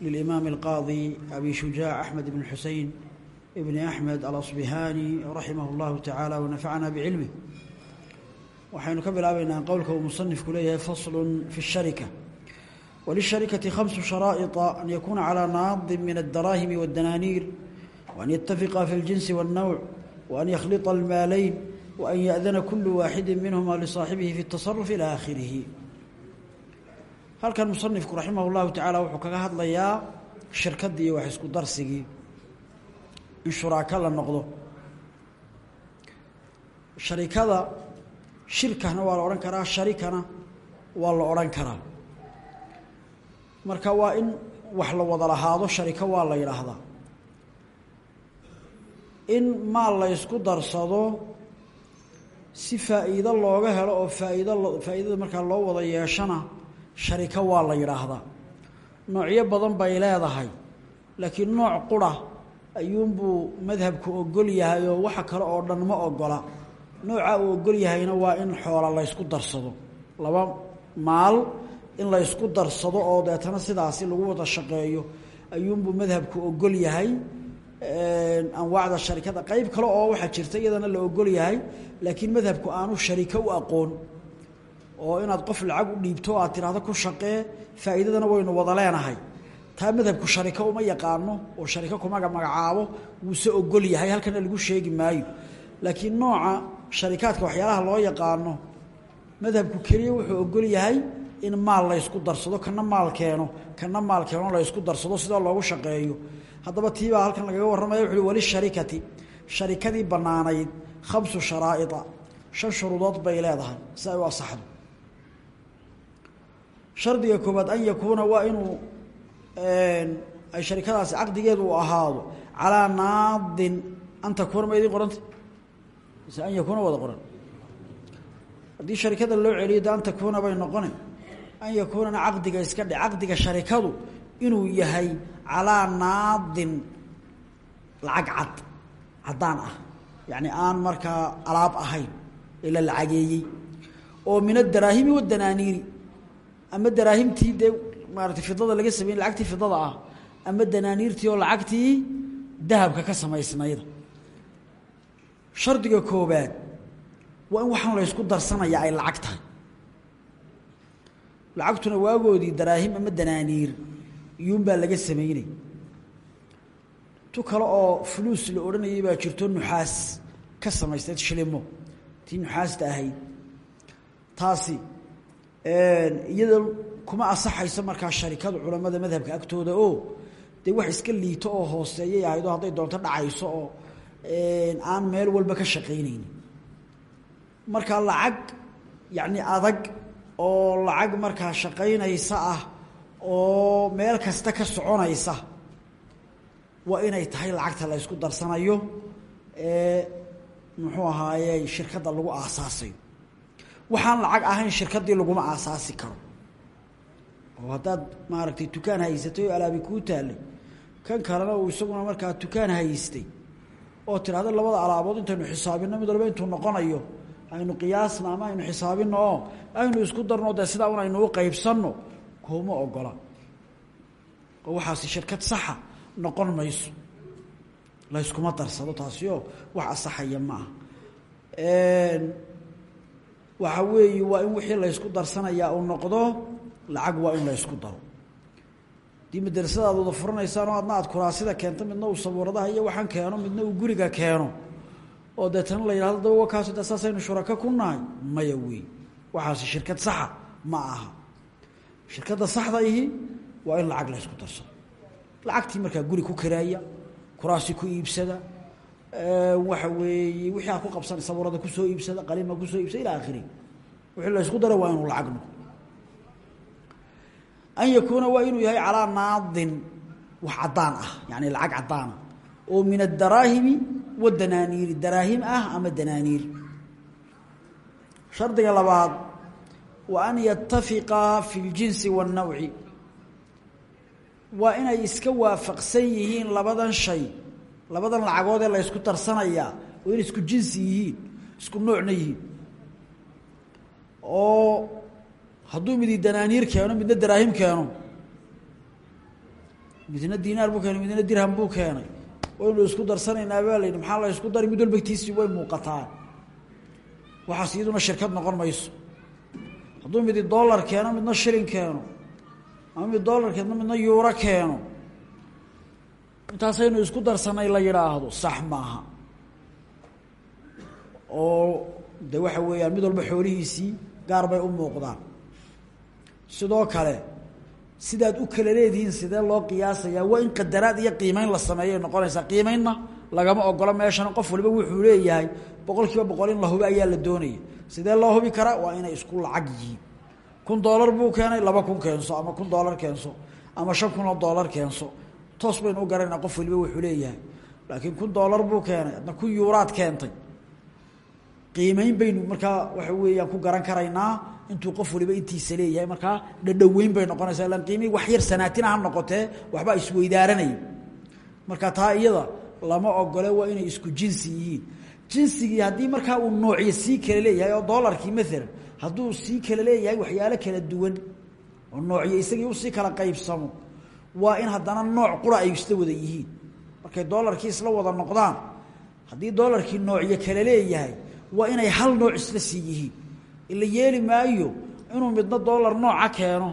lilimaam اlqaadi abi shujaac axmed bn xusein bni axmed alasbihani raximah اllahu tacaala wanafacna bicilmih waxaynu ka bilaabaynaa qowlka uu musanifku leeyahay faslu fi الsharika wlisharikati khamsu sharaaئiطa an yakuuna calى naadin min الdaraahimi wالdanaaniir waan yatafiqa fi اljinsi wالnowc waan yakhliطa اlmaalayn waan yaأdana kulu waaxidi minhuma lisaaxibihi fi الtasaruf ilى aakhirihi halkan musanifku raximah اllahu tacaala wuxuu kaga hadlayaa shirkaddii iyo wax isku darsigii. In shuraako la noqdo. Sharikada shirkana waa la odhan karaa sharikana waa la odhan karaa. Marka waa in wax la wada lahaado shariko waa la yidhaahdaa. In maal la ysku darsado si faa'iido looga helo oo faa'iido faa'iidada markaa loo wada yeeshana shariko waa la yidhaahdaa. Noocyo badan bay leedahay laakiin nooc qura ayuunbuu madhabku ogol yahay oo waxa kale oo dhan ma ogola nooca uu ogol yahayna waa in xoola laysku darsado. Laba maal in laysku darsado oo deetana sidaasi lagu wada shaqeeyo ayuunbuu madhabku ogol yahay. Anwaacda sharikada qeyb kale oo waxaa jirta iyadana la ogol yahay laakiin madhabku aanu shariko u aqoon oo inaad qof lacag u dhiibto o aad tiraahdo ku shaqee faa'iidadana waynu wada leenahay. Taa madhabku shariko uma yaqaano oo shariko kumaga magacaabo wuuse ogol yahay halkana lagu sheegi maayo. Laakiin nooca sharikaadka waxyaalaha loo yaqaano madhabku keliya wuxuu ogol yahay in maal laysku darsado kana maal keeno kana maal keeno laysku darsado sidoo loogu shaqeeyo. Haddaba tiibaa halkan lagaga warramaya wuxuui walisharikati sharikadii bannaanayd khamsu sharaa'ida shan shuruudood bay leedahay si ay u shardiga koobaad an yakuuna waa inuu ay sharikadaasi caqdigeedu uu ahaado calaa naadin an takuuna ma idin qoranta mise an yakuuna wada qoran? Haddii sharikada loo celiyo de an bay noqone an yakuunana caqdiga iska dhe caqdiga sharikadu inuu yahay calaa naadin lacag cad caddaan ah. Yacni aan markaa alaab ahayn ee la lacageeyey oo min adaraahimi wadanaaniiri ama daraahimtii dee maarata fidada laga sameyey lacagtii fidada ah ama danaaniirtii oo lacagtii dahabka ka samaysnayda shardiga koobaad waa in waxaan la ysku darsanayaa ay lacag tahay. Lacagtuna waagoodii daraahim ama danaaniir iyuunbaa laga sameynay. Tu kale oo fuluus la odhanayay baa jirto nuxaas ka samaysteed shilimo. Tii nuxaasta ahayd. Taasi iyada kuma asaxayso markaa sharikada culamada madhabka agtooda oo dee wax iska liito oo hooseeyay ahayd oo hadday doonto dhacayso oo aan meel walba ka shaqaynaynin. Markaa lacag yacni adag oo lacag markaa shaqaynaysa ah oo meel kasta ka soconaysa waa inay tahay lacagta la ysku darsanayo ee muxuu ahaaye shirkadda lagu aasaasayo waxaan lacag ahayn shirkaddii laguma aasaasi karo. Oo haddaad maaragtay dukaan haysatay oo alaabi kuu taallay kan kalena uu isaguna markaa dukaan haystay oo tidhahdo labada alaabood intaynu xisaabino mid walba intuu noqonayo aynu qiyaasna ama aynu xisaabino oo aynu isku darno dee sidaa un aynu u qaybsanno kuma ogola. Oo waxaasi shirkad saxa noqon mayso. Layskuma darsado taasi oo wax asaxaya ma aha waxa weeye waa in wixii laysku darsanayaa uu noqdo lacag waa in laysku daro. Haddii madrasadaad wada furanaysaan oo adna aad kuraasida keento midna uu sabuuradaha iyo waxaan keeno midna uu guriga keeno. Oo deetana la yidhahdo daba wakaaso de saasaynu shurako ku nahay? Maya waxaasi shirkad saxa ma aha. Shirkadda saxda ihi waa in lacag laysku darsado lacagtii markaa guri ku kiraaya kuraasi ku iibsada waxa weeye wixii aad ku qabsan sabuurada ku soo iibsada qalima ku soo iibsada ila akhiri wixii la ysku dara waa inuu lacag noqdo. Yakuuna waa inuu yahay calaa naadin wax caddaan ah yani lacag caddaana oo min adaraahimi wadanaaniiri daraahim ah ama danaaniir. Shardiga labaad wa an yatafiqaa fi اljinsi waاnnawci waa inay iska waafaqsan yihiin labadan shay labadan lacagood ee la ysku tarsanayaa oo inay isku jinsi yihiin isku noocna yihiin. Oo hadduu midi danaaniir keeno midna daraahim keeno midna dinaar buu keenay midna dirham buu keenay. Waynu isku darsanaynaa baa la maxaa la ysku dari? Mid walba tiisii way muuqataa. Waxaas iyaduna shirkad noqon mayso. Hadduu midi dollar keeno midna shilin keeno ama mid dollar keeno midna yuuro keeno intaasaynu isku darsanay la yidhaahdo sax maaha. Oo de waxa weeyaan mid walba xoolihiisii gaar bay u muuqdaan. Sidoo kale sidaad u kala leedihiin sidee loo qiyaasayaa? Waa in qadaraad iyo qiimeyn la sameeyay noqonaysaa. Qiimeynna lagama ogolo meeshana qof waliba wuxuu leeyahay boqol kiiba boqol in la hubo ayaa la doonaya sidee loo hubi karaa? Waa inay isku lacag yihiin. Kun dollar buu keenay laba kun keenso ama kun dollar keenso ama shan kun oo dollar keenso toos baynu u garanayna qof waliba wuxuu leeyahay. Laakiin kun dollar buu keenay adna kun yuuraad keentay. Qiimeyn baynu markaa waxa weeyaan ku garan karaynaa intuu qof waliba intiisa leeyahay markaa dhadhoweyn bay noqonaysaa. Ilaan qiimihii wax yar sanaatina ha noqotee waxbaa isweydaaranaya marka taa iyada lama ogole waa inay isku jinsi yihiin. Jinsigii haddii markaa uu noocyo sii kala leeyahay oo doolarkii maalan hadduu sii kala leeyahay waxyaalo kala duwan oo noocyo isagii u sii kala qaybsamo waa in haddana nooc qura ay isla wada yihiin. Markay doolarkii isla wada noqdaan haddii doolarkii noocyo kala leeyahay waa inay hal nooc isla sii yihiin. Ila yeeli maayo inuu midna doolar nooca keeno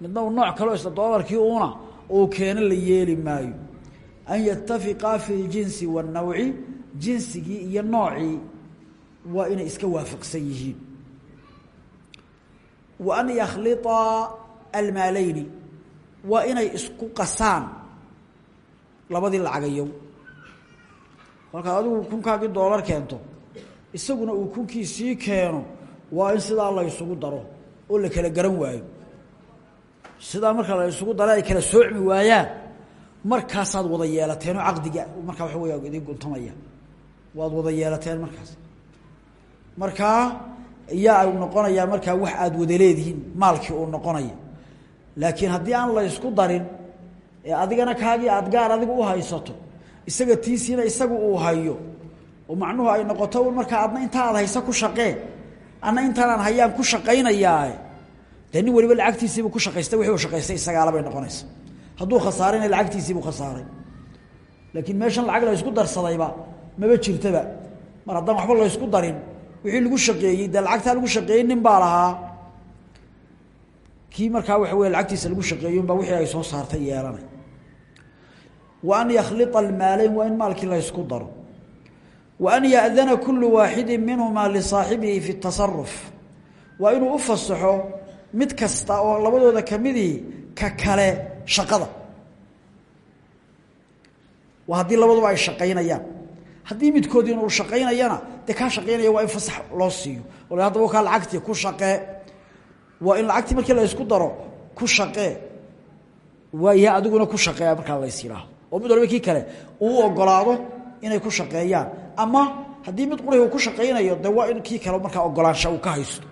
midna uu nooc kaleo isla doolarkii una uu keeno la yeeli maayo. An yatafiqaa fi ljinsi waannawci jinsigii iyo noocii waa inay iska waafaqsan yihiin. Wa an yakhliطa almaaleyni waa inay isku qasaan. Labadii lacagayow kolkaad adigu kunkaagii doolar keento isaguna uu kunkiisii keeno waa in sidaa la ysugu daro oo la kala garan waayo. Sidaa marka la ysugu daro ay kala soocmi waayaan markaasaad wada yeelateenoo caqdiga markaa waxa weya idin guntamaya. Waad wada yeelateen markaas. Markaa iyaa u noqonayaa markaa wax aad wada leedihiin maalkii uu noqonaya laakiin haddii aan la ysku darin ee adigana kaagii aad gaar adigu u haysato isaga tiisiina isagu uu hayo oo macnuhu ay noqoto markaa adna intaa aad haysa ku shaqee anna intaanaan hayaan ku shaqaynayaa dee nin waliba lacagtiisiibuu ku shaqaystay wixii uu shaqaystay isagaalabay noqonaysa. Hadduu khasaarayna lacagtiisiibuu khasaaray. Laakiin meeshan lacag la ysku darsadayba maba jirtaba. Mar haddaan waxba la ysku darin wixii lagu shaqeeyey dee lagu shaqeeyey nin baa lahaa kii markaa waxa wey lacagtiisa lagu shaqeeyo unbaa wixii ay soo saartay yeelanay. Wa an yakhlia almaaleyn waa in maalkii la ysku daro. Wa an ya'dana kulu waaxidi minhumaa lisaaxibihi fi tasaruf waa inuu u fasaxo mid kasta oo labadooda kamidii ka kale shaqada. Waa haddii labaduba ay shaqaynayaan. Haddii midkood inuu shaqaynayana dee kaa shaqaynaya waa in fasax loo siiyo. O haddaba kaa lacagtii ku shaqee waa in lacagtii markii la ysku daro ku shaqee. Waayaha adiguna ku shaqeeya markaa lays yidhaahdo oo mid walba kale uu ogolaado inay ku shaqeeyaan. Ama haddii mid qurih uu ku shaqaynayo de waa in kii kale markaa ogolaansha uu ka haysto.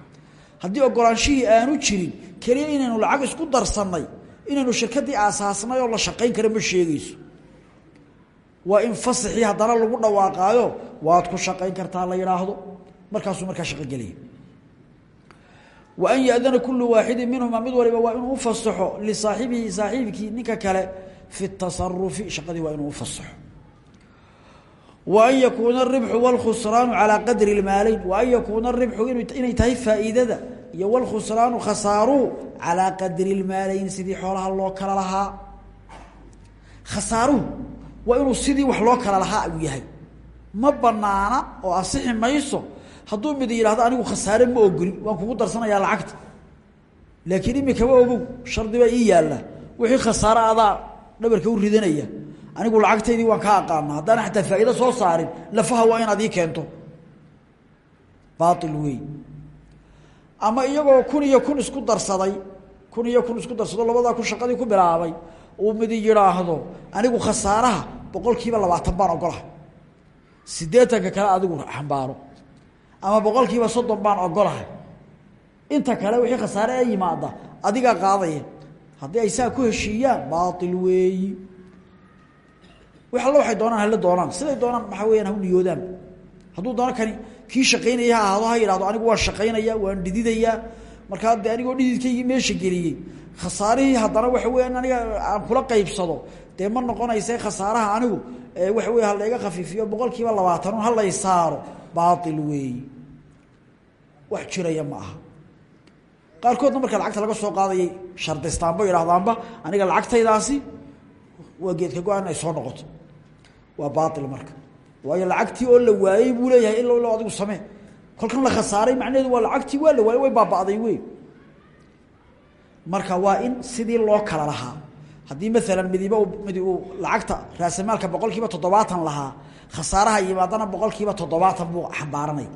Haddii ogolaanshihii aanu jirin keliya inaynu lacag isku darsannay inaynu shirkaddii aasaasnay oo la shaqayn kara ma sheegayso. Waa in fasaxii haddana lagu dhawaaqaayo waad ku shaqayn kartaa la yidhaahdo markaasuu markaa shaqo gelaya wan yadana kulu waaxidi minhuma mid waliba waa inuu ufasaxo lisaaxibihi saaxiibkii ninka kale fi tasarufi shaqadii waa inuu ufasaxo waan yakuuna aribxu wlkhusraanu calaa qadri lmaaleyn waan yakuuna aribxu inay tahay faa'iidada iyo wlkhusraanu khasaaruhu calaa qadri lmaaleyn sidii xoolaha loo kala lahaa. Khasaaruhu waa inuu sidii wax loo kala lahaa ayuu yahay. Ma banaana oo asixi mayso hadduu mid yidhahdo anigu khasaare ma ogoli waan kugu darsanayaa lacagta. Laakiin imikaba ogow shardi baa ii yaalla. Wixii khasaare adaa dhabarka u ridanaya. Anigu lacagtaydii waan kaa aqaana haddaan xataa faa'iido soo saarin lafaha waa inaad ii keento. Baail wey ama iyagoo kun iyo kun isku darsaday kun iyo kun isku darsado labadaa kun shaqadii ku bilaabay uu midi yidhaahdo anigu khasaaraha boqol kiiba labaatan baan ogolahay. Siddeetanka kale adigu xambaaro ama boqol kiiba soddon baan ogolahay inta kale wixii khasaare ee yimaada adigaa qaadaya. Haddii ay saa ku heshiiyaan baail weeyi. Wax alla waxay doonaan hala doonaan. Siday doonaan maxaa weyaan ha niyoodaan. Hadduu doono kani kii shaqaynaya ha ahaado ha yidhahdo anigu waan shaqaynaya waan dhididayaa markaa de anigoo dhididkaygii meesha geliyey khasaarihii haddana waxa weeyaan aniga aan kula qaybsado dee ma khasaaraha anigu waxa wey halayga khafiifiyo boqol kiiba labaatanun halay saaro baail weeyi wax jiraya ma aha. Qaarkoodna marka lacagta laga soo qaadayay shardaystaanba yidhahdaanba aniga lacagtaydaasi waa geedka go'aan inay soo noqoto. Waa baail marka. Waayo lacagtii oo la waayey buu leeyahay ilo ilo adigu samee. Kolkan la khasaaray macnaheedu waa lacagtii waa la waayey way baaba'day wey marka waa in sidii loo kala lahaa. Haddii maalan midiba midi uu lacagta raasamaalka boqol toddobaatan lahaa khasaaraha yimaadana boqol kiiba toddobaatan buu xambaaranay.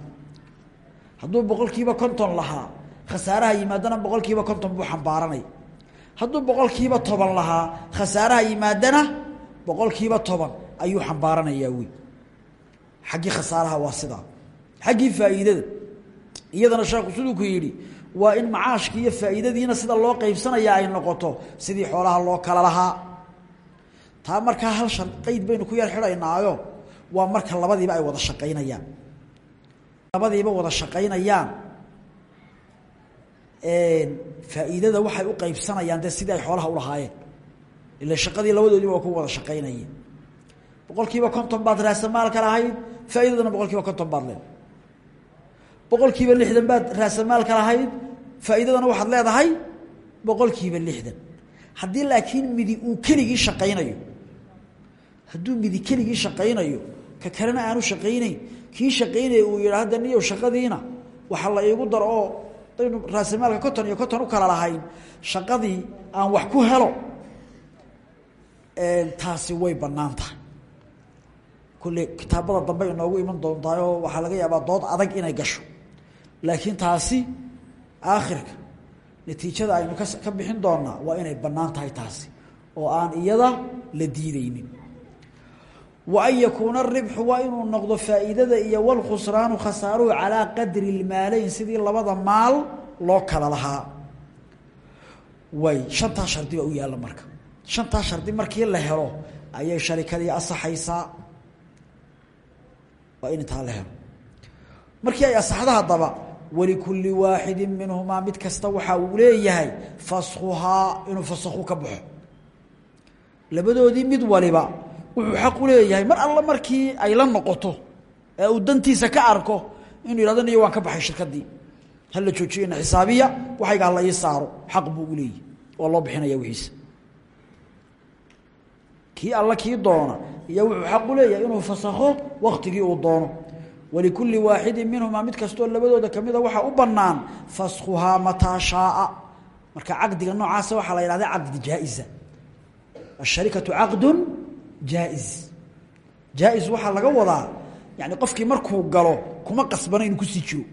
Hadduu boqol kiiba konton lahaa khasaaraha yimaadana boqol kiiba konton buu xambaaranay. Hadduu boqol kiiba toban lahaa khasaaraha yimaadana boqol kiiba toban ayuu xambaaranayaa wey xaggii khasaaraha waa sidaa xaggii faa'iidada. Iyadana sheekhu siduu ku yidhi waa in macaashkii iyo faa'iidadiina sida loo qaybsanaya ay noqoto sidii xoolaha loo kala lahaa. Taa markaa hal shan qeyd baynu ku yar xidhaynaayo waa marka labadiiba ay wada shaqaynayaan. Labadiiba wada shaqaynayaan. Faa'iidada waxay u qaybsanayaan dee sidii ay xoolaha ulahaayeen ila shaqadii labadoodiiba waa ku wada shaqaynayeen. Boqol konton baad raasamaalka lahayd faa'iidadana boqol konton baad leedahay. Boqol lixdan baad raasamaalka lahayd faa'iidadana waxaad leedahay boqol kiiba lixdan. Haddii laakiin midi uu keligii shaqaynayo hadduu midi keligii shaqaynayo ka kalena aanu shaqaynayn kii shaqaynaya uu yidhaah da niyow shaqadiina waxa la iigu daro oo daynu raasamaalka konton iyo konton u kala lahayn shaqadii aan wax ku helo taasi way bannaan tahay. Kulle kitaabada dambe inoogu iman doontaayoo waxaa laga yaabaa dood adag inay gasho. Laakiin taasi aakhirka natiijada aynu ka bixin doonaa waa inay bannaan tahay taasi oo aan iyada la diideynin wa an yakuuna aribxu waa inuu noqdo faa'iidada iyo walkhusraanu khasaaruhu calaa qadri lmaaleyn sidii labada maal loo kala lahaa. Way shantaa shardi baa u yaalla marka. Shantaa shardi markii la helo ayay sharikadii asaxaysaa waa in intaa la helo. Markii ay asaxda haddaba walikulli waaxidi minhumaa mid kasta waxa uu leeyahay faskhuhaa inuu fasakhu ka baxo. Labadoodii mid waliba wuxuu xaq u leeyahay mar alla markii ay la noqoto ee uu dantiisa ka arko inuu yihahdo niyo waan ka baxay shirkadii hala joojiyo ina xisaabiya waxayga hala ii xaq buu u leeyahy waa bixinaya wixiisa. Kii alla kii doona iyo wuxuu xaq u leeyahay inuu fasakho waktigii uu doono. Walikulli waaxidin minhumaa mid kastoo labadooda kamida waxaa u banaan faskhuhaa mataa shaaa. Marka caqdiga noocaasa waxaa la yidhahda caqdi jaa-iza. Asharikatu jaa-iz. Jaa-is waxaa laga wadaa yani qofkii markuu galo kuma qasbana inuu ku sii jiro.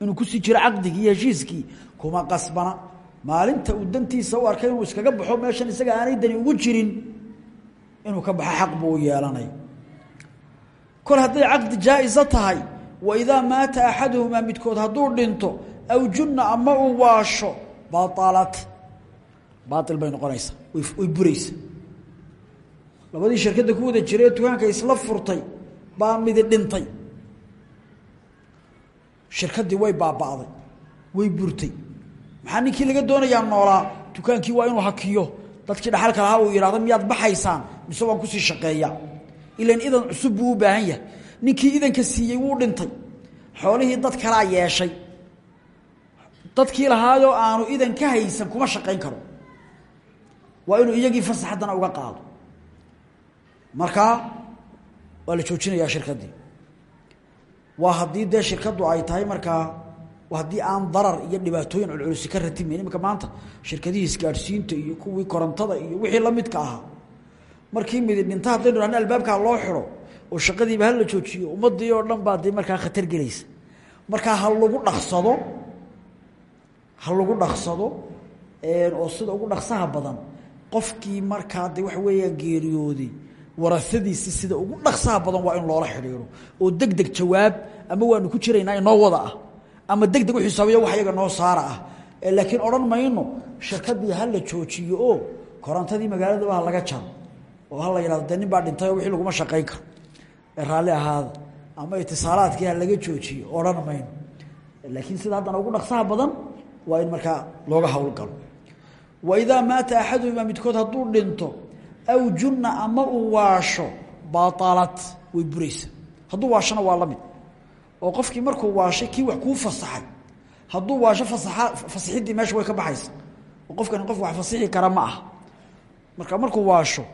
Inuu ku sii jiro caqdigii iyo heshiiskii kuma qasbana. Maalinta uu dantiisa u arkay inuu iskaga baxo meeshan isaga aanay dani ugu jirin inuu ka baxo xaq buu u yeelanay. Kol hadday caqdi jaa-isa tahay wa idaa maata axaduhumaa midkood hadduu dhinto aw junna ama uu waasho baalat baail bay noqonaysaa way buraysa labadii shirkadda ku wada jira ee dukaanka isla furtay baa midi dhintay. Shirkaddii way baaba'day way burtay. Maxaa ninkii laga doonayaa noolaa? Dukaankii waa inuu hakiyo. Dadkii dhaxalka lahaa uu yidhahdo miyaad baxaysaan? Mise waan ku sii shaqeeya. Ilan idan cusub buu u baahan yahay. Ninkii idanka siiyey wuu dhintay. Xoolihii dad kalaa yeeshay. Dadkii lahaayoo aanu idan ka haysan kuma shaqayn karo. Waa inuu iyagii fasax haddana uga qaado markaa waa la joojinayaa shirkaddii waa haddii dee shirkaddu ay tahay markaa haddii aan darar iyo dhibaatooyin culculisi ka ratimayn iminka maanta shirkadihii isgaadhsiinta iyo kuwii korontada iyo wixii lamidka ahaa. Markii midi dhinta haddaynu dhahno albaabkaa loo xiro oo shaqadiiba hala joojiyo ummadii oo dhan baa dee markaa khatar gelaysa. Markaa ha lagu dhaqsado ha lagu dhaqsado oo sida ugu dhaqsaha badan qofkii markaa de weeyaan geeriyooday warasadiisi sida ugu dhaqsaha badan waa in loola xidhiiro oo deg jawaab ama waanu ku jiraynaa inoo wada ah. Ama deg u xisaabiyo wax yaga noo saara ah. Laakiin odhan mayno shirkadii ha la joojiyo oo korontadii magaaladaba ha laga jaro. Oo ha la yidhahdo de nin baa dhintay oo wixii laguma shaqayn karo. Ee ahaada ama itisaalaadkii ha laga joojiyo odhan mayno. Laakiin sida haddana ugu dhaqsaha badan waa in markaa looga howlgalo waidaa maata axaduhumaa midkood hadduu dhinto aw junna ama uu waasho baalat way buraysa. Hadduu waashona waa la oo qofkii markuu waashay kii wax kuu fasaxay. Hadduu waasho fasaa fasaxiddii meesha way ka baxaysa. Oo qof wax fasixi kara ma aha. Marka markuu waasho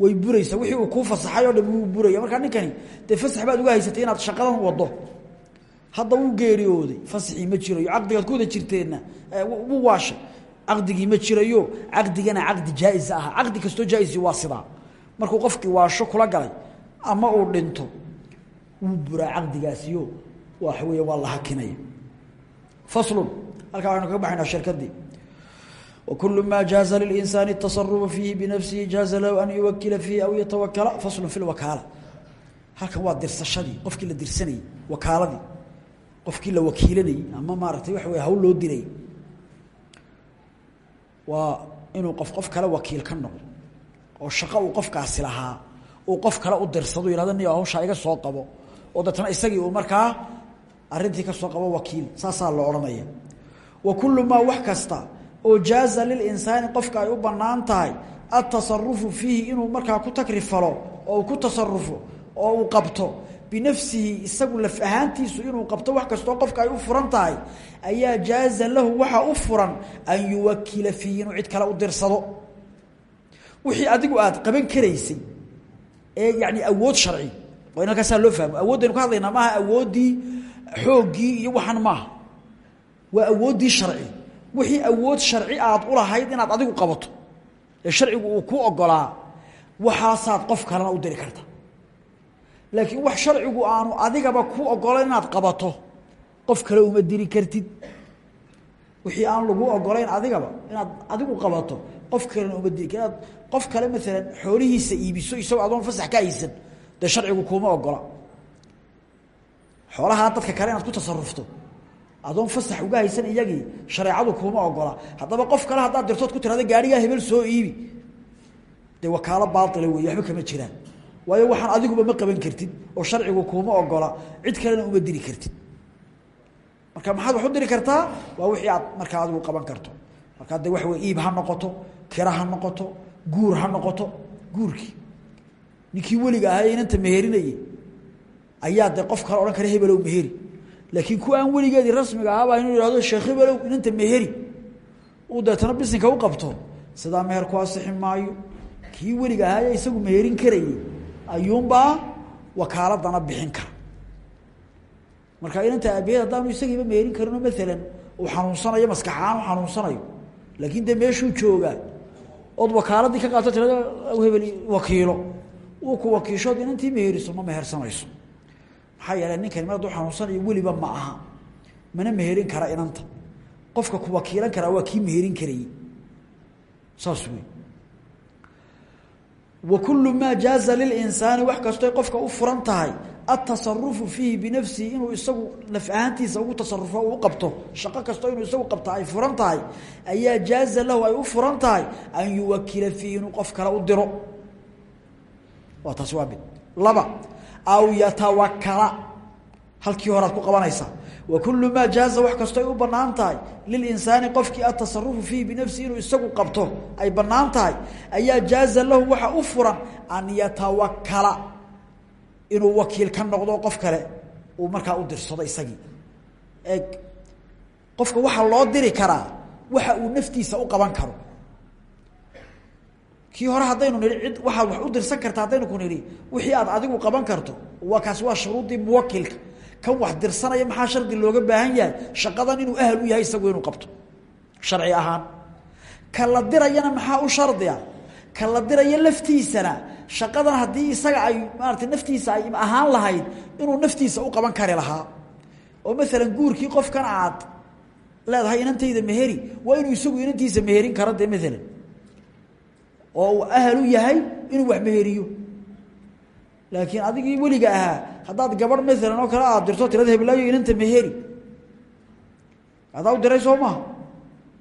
way buraysa. Wixii uu kuu fasaxay oo dham wuu buraya. Markaa ninkani dee fasax baad uga haysatay inaad shaqadan wado. Hadda wuu geeriyooday. Fasaxii ma jirayo caqdigaad ku wada jirteenna. Wuu waashay caqdigii ma jirayo caqdigana caqdi jaa-is aha caqdi kastoo jaa-isi waa sidaa markuu qofkii waasho kula galay ama uu dhinto wuu buraa caqdigaasiyo waxa weeye waa la hakinaya faslun halkaa waxaynu kaga baxaynaa shirkadii وكل ما جاز للإنسان التصرف فيه بنفسه جاز له أن يوكل فيه أو يتوكل فصل في الوكالة halkan waa dirsashadii qofkii la dirsanayey wakaaladii qofkii la wakiilanayey ama maaragtay waxa wey hawl loo diray waa inuu qof qof kale wakiil ka noqdo oo shaqo uu qofkaasi lahaa uu qof kale u dirsado yihahdo ni hawshaa iga soo qabo oo deetna isagii uu markaa arrintii ka soo qabo wakiil saasaa la odhanaya. Wa kullu maa wax kasta oo jaaza lilinsaani qofka ay u bannaan tahay atasarufu fiihi inuu markaa ku takrifalo oo ku tasarufo oo uu qabto binafsihi isagu laf ahaantiisu inuu qabto wax kastoo qofka ay u furan tahay ayaa jaaza lahu waxa u furan an yuwakila fiihi inuu cid kale u dirsado. Wixii adigu aad qaban karaysay ee yani awood sharci waa in halkaasaa loo fahmo awooddaynu ka hadlaynaa maaha awooddii xooggii iyo waxan maaha. Waa awooddii sharci. Wixii awood sharci aad u lahayd inaad adigu qabato ee sharcigu uu ku ogolaa waxaasaad qof kalena u diri karta laakiin wax sharcigu aanu adigaba ku ogolayn inaad qabato qof kale uma diri kartid. Wixii aan lagu ogolayn adigaba inaad adigu qabato qof kalena uma diri inaad qof kale maalan xoolihiisa iibiso isagoo adoon fasax ka haysan dee sharcigu kuuma ogola xoolahaa dadka kale inaad ku tasarufto adoon fasax uga haysan iyagii shareecadu kuuma ogola haddaba qof kale haddaad dirtood ku tirahda gaarigaa hebel soo iibi. Dee wakaalo baaila wey waxba kama jiraan waayo waxaan adiguba ma qaban kartid oo sharcigu kuuma ogola. Cid kalena uma diri kartid. Marka maxaad wax u diri kartaa? Waa wixii aad markaa adigu qaban karto. Markaa de waxa wey iib ha noqoto kira ha noqoto guur ha noqoto guurkii. Ninkii weliga ahaa inanta meherinayey ayaa de qof kale odhan kara hebelow meheri. Laakiin kuwa aan weligeedii rasmiga ahaabaa inuu ihahdo sheekh hebelow inanta meheri. Uu deetana bisinka u qabto. Sidaa meher ku asixi maayo. Kii weliga ahaaya isagu meherin karayey ayuunbaa wakaaladana bixin kara. Marka inanta aabaheed haddaanu isagiiba meherin karino maalan uu xanuunsanayo maskaxaan u xanuunsanayo laakiin dee meeshuu joogaa ood wakaaladii ka qaato tirada hebel wakiilo. Uu ku wakiishood inantii meheriso ma mehersanayso. Maxaa yeeley ninkani mar hadduu xanuunsanayo weliba ma aha. Mana meherin kara inanta. Qofka ku wakiilan karaa waa kii meherin karayey. Saas wey wa kullu maa jaaza lilinsaani wax kastoy qofka u furan tahay atasarufu fiihi binafsihi inuu isagu naf ahaantiisa ugu tasarufo u qabto shaqo kasto inuu isagu qabta ay furan tahay ayaa jaaza lahu ay u furan tahay an yuwakila fiihi inuu qof kale u diro. Waa taasi waa mid. Laba aw yatawakala halkii horead ku qabanaysaa wa kullu maa jaaza wax kasto ay u bannaan tahay lilinsaani qofkii atasarufu fiihi binafsihi inuu isagu qabto ay bannaan tahay ayaa jaaza lahu waxa u furan an yatawakala inuu wakiil ka noqdo qof kale uu markaa u dirsado isagii. Eeg qofka waxaa loo kii hore haddaynu nihi cid wax u dirsan karta haddaynu ku nihi wixii aad adigu qaban karto waa kaasi waa shuruudii muwakilka kan wax dirsanaya maxaa shardi looga baahan yahay? Shaqadan inuu ahal u yahay isagu inuu qabto. Sharci ahaan. Ka la maxaa u shardia ka la diraya laftiisana. Shaqadan haddii isaga ay maarata naftiisa ay ahaan lahayd inuu naftiisa u qaban kari lahaa. Oo maalan guurkii qofkan aad leedahay inantayda meheri waa inuu isagu inantiisa meherin karo dee maalan oo uu u yahay inuu wax meheriyo laakiin adigii weliga ahaa haddaad gabadh maalan oo kale aad dirto tirada heblaayo inanta meheri adaa u diray soo maha.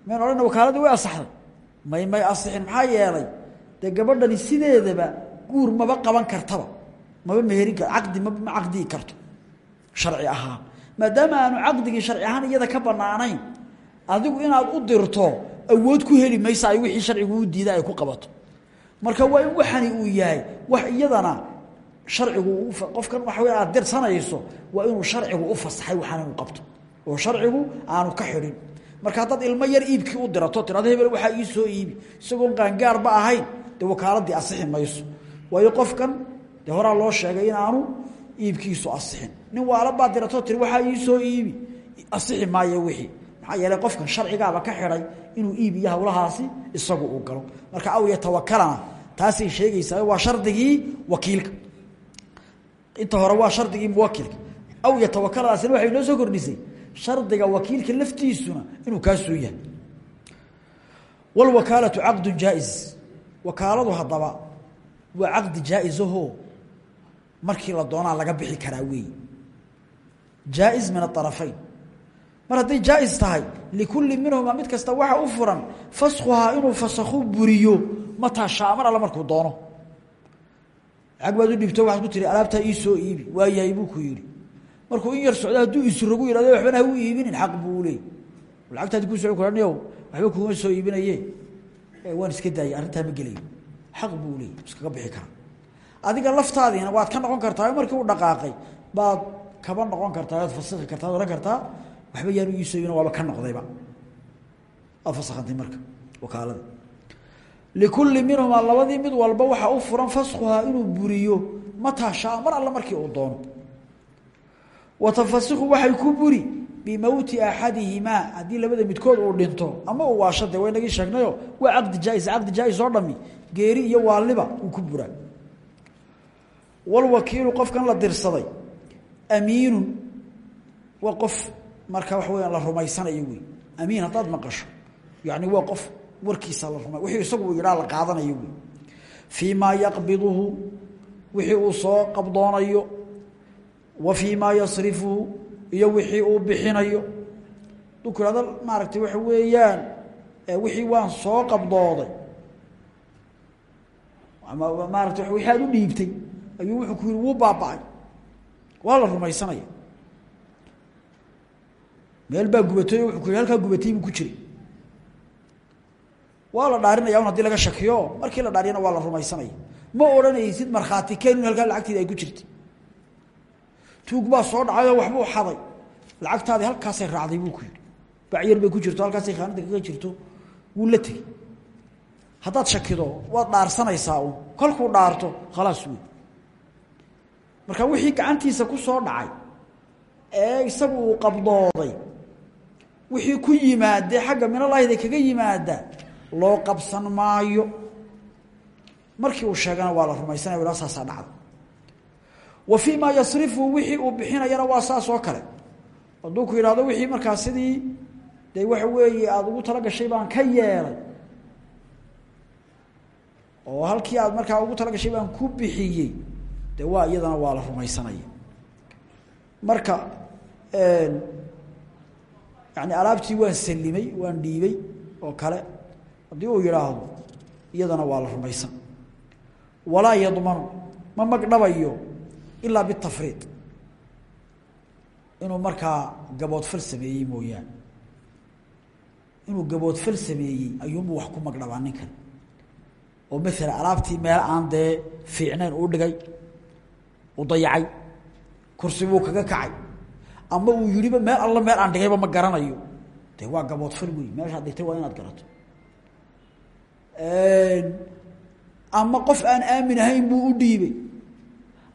Mayn way asaxday. May may asixin maxaa yeelay? Dee gabadhani sideedaba guur maba qaban kartaba. Maba meherin kar caqdi ma ma caqdigi karto. Sharci ahaan. Maadaama aanu caqdigii sharci ahaan iyada ka banaanayn adigu inaad u dirto awood ku heli maysa ay wixii sharcigu u diida ay ku qabato. Marka waa in waxani uu yahay wax iyadana sharcigu qofkan waxa wey aad dirsanayso waa inuu sharcigu u fasaxay waxaan inuu qabto. Oo sharcigu aanu ka xidhin. Marka haddaad ilmo yar iibkii u dirato tirada hebel waxaa ii soo iibi. Isagoon qaangaarba ahayn dee wakaaladii asixi mayso. Waayo qofkan dee horaa loo sheegay in aanu iibkiisu asixin. Nin waalabaad dirato tiri waxaa ii soo iibi. Asixi maayo wixii. Maxaa yeeley qofkan sharcigaaba ka xidhay inuu iib iyo isagu uu galo. Marka aw yatawakalana taasay sheegaysaa waa shardigii wakiilka inta hore waa shardigii muwakilka aw yatawakaladaasina waxay noo soo kordhisay. Shardiga wakiilka laftiisuna inuu kaa soo yahay. Wlwakaalatu caqdu jaa-is. Wakaaladu haddaba waa caqdi jaa-isaho markii la doonaa laga bixi karaa weey. Jaa-is min aarafayn mar hadday jaa-is tahay likulli minhumaa mid kasta waxa u furan faskhuhaa inuu fasakhu buriyo mataa shaa mar alla markuu doono lacag baad u dhibto waxaad ku tihi alaabtaa ii soo iibi waa yahay buu ku yidhi. Markuu in yar socdo hadduu isrogu yihahdo waxbana ha u iibinin xaq buu leey lacagtaadi ku soci karaniyow waxba kuma soo iibinaye. Waan iska daayay arrintaa ma gelayo. Xaq buu leey bixi kara adiga laftaadiina waad ka noqon kartaa markii u dhaqaaqay baad kaba noqon kartaa waad fasiki kartaa ad kartaa waxba yaanu iisoo iibin waaba ka noqdayba. Waad fasakhantay marka wakaalada likulli minhumaa labadii mid walba waxaa u furan faskhuhaa inuu buriyo. Mataa shaa mar alle markii uu doono. Watafasiku waxay ku buri bimowti axadihimaa haddii labada midkood uu dhinto. Ama uu waasho de waynagii sheegnayo waa caqdi jaa-is caqdi jaa-is oo dhami geeri iyo waaliba uu ku buraa walwakiilu la dirsaday amiinun. Waa qof marka waxa weya la rumaysanayo wey amiin haddaad qof warkiisa la rumay. Wixii isagu uu la qaadanayo wey yaqbiduhu wixii uu soo qabdoonayo. Wa fii maa iyo wixii uu bixinayo. Haduu ku ihahdo maaragtay waxa weeyaan wixii waan soo qabdooday. Ama maarata wixii aad u dhiibtay ayuu wuxuu ku yihi wuu baaba-ay. Waa la rumaysanaya. Meel baa gubatay o wuxuu ku yihi halkaa gubatay ku jiray waa la dhaarinaya un haddii laga shakiyo. Markii la dhaariyana waa la rumaysanaya ma odhanaysid markhaati keen in halkaa ay ku jirtay. Tuug baa soo dhacayoo waxbuu xaday. Lacagtaadii halkaasay raacday buu ku yihi bacyar bay ku jirto halkaasay khaanada kaga jirto. Wuu la tegey. Haddaad shakido waad dhaarsanaysaa un kolkuu dhaarto khalaas wey marka wixii gacantiisa ku soo dhacay ee isagu uu qabdooday wixii ku yimaadee xagga minalaahida kaga yimaada loo qabsan maayo. Markii uu sheegana waa la rumaysanaya wala saasaa dhacda wa fii maa yasrifu wixii uu bixinayana waa saas oo kale. Hadduu ku yidhahdo wixii markaa sidii dee waxa weeye aada ugu tala gashay baan ka yeelay. Oo halkii aad markaa ugu tala gashay baan ku bixiyey de waa iyadana waa la rumaysanaya. Marka yani alaabtii waan salimay waan dhiibay oo kale haddii uu yidhaahdo iyadana waa la rumaysan. Walaa yadmanu ma magdhabayo ilaa bitafriid inuu markaa gaboodfal sameeyey mooyaane. Inuu gaboodfal sameeyey ayuunbuu wax ku magdhabaa ninkan. Oo maala alaabtii meel aan dee fiicnayn uu dhigay u dayacay kursi buu kaga kacay ama uu yihiba meel alla meel aan dhigayba ma garanayo. De waa gaboodfal wey meeshaad dhigtay waa inaad garato ama qof aan aamin ahayn buu u dhiibey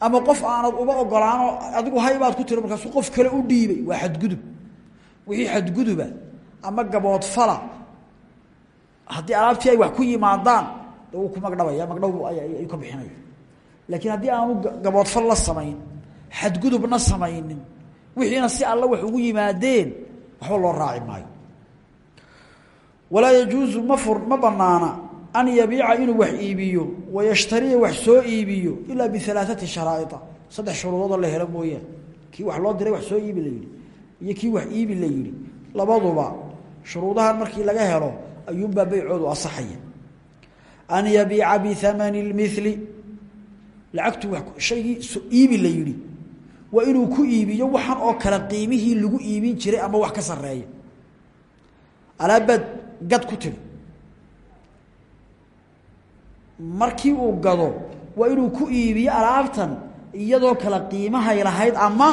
ama qof aanad uba ogolaanoo adigu haybaad ku tiri markaasu qof kale u dhiibay. Waa xadgudub. Wixii xadguduba ama gaboodfala haddii alaabtii ay wax ku yimaadaan de wuu ku magdhabaya magdhaw ay ka bixinaya laakiin haddii aanu gaboodfal la samayn xadgudubna samaynin wixiina si alla wax ugu yimaadeen waxba loo raaci maayo. Walaa yajuusu ma ma banaana an yabiica inuu wax iibiyo wayashtariya wax soo iibiyo ilaa bialaaثati sharaaia saddex shuruudoodoo la helo mooyaan kii wax loo diray wax soo iibi la yihi iyo kii wax iibi la yihi labaduba shuruudahan markii laga helo ayuunbaa beycoodu asaxaya. An yabiica bihamani اlmili lacagtu shaygii iibi la yihi waa inuu ku iibiyo waxan oo kale qiimihii lagu iibin jiray ama wax ka sareeya alaabaad gad ku tiri markii uu gado waa inuu ku iibiyo alaabtan iyadoo kale qiimahay lahayd ama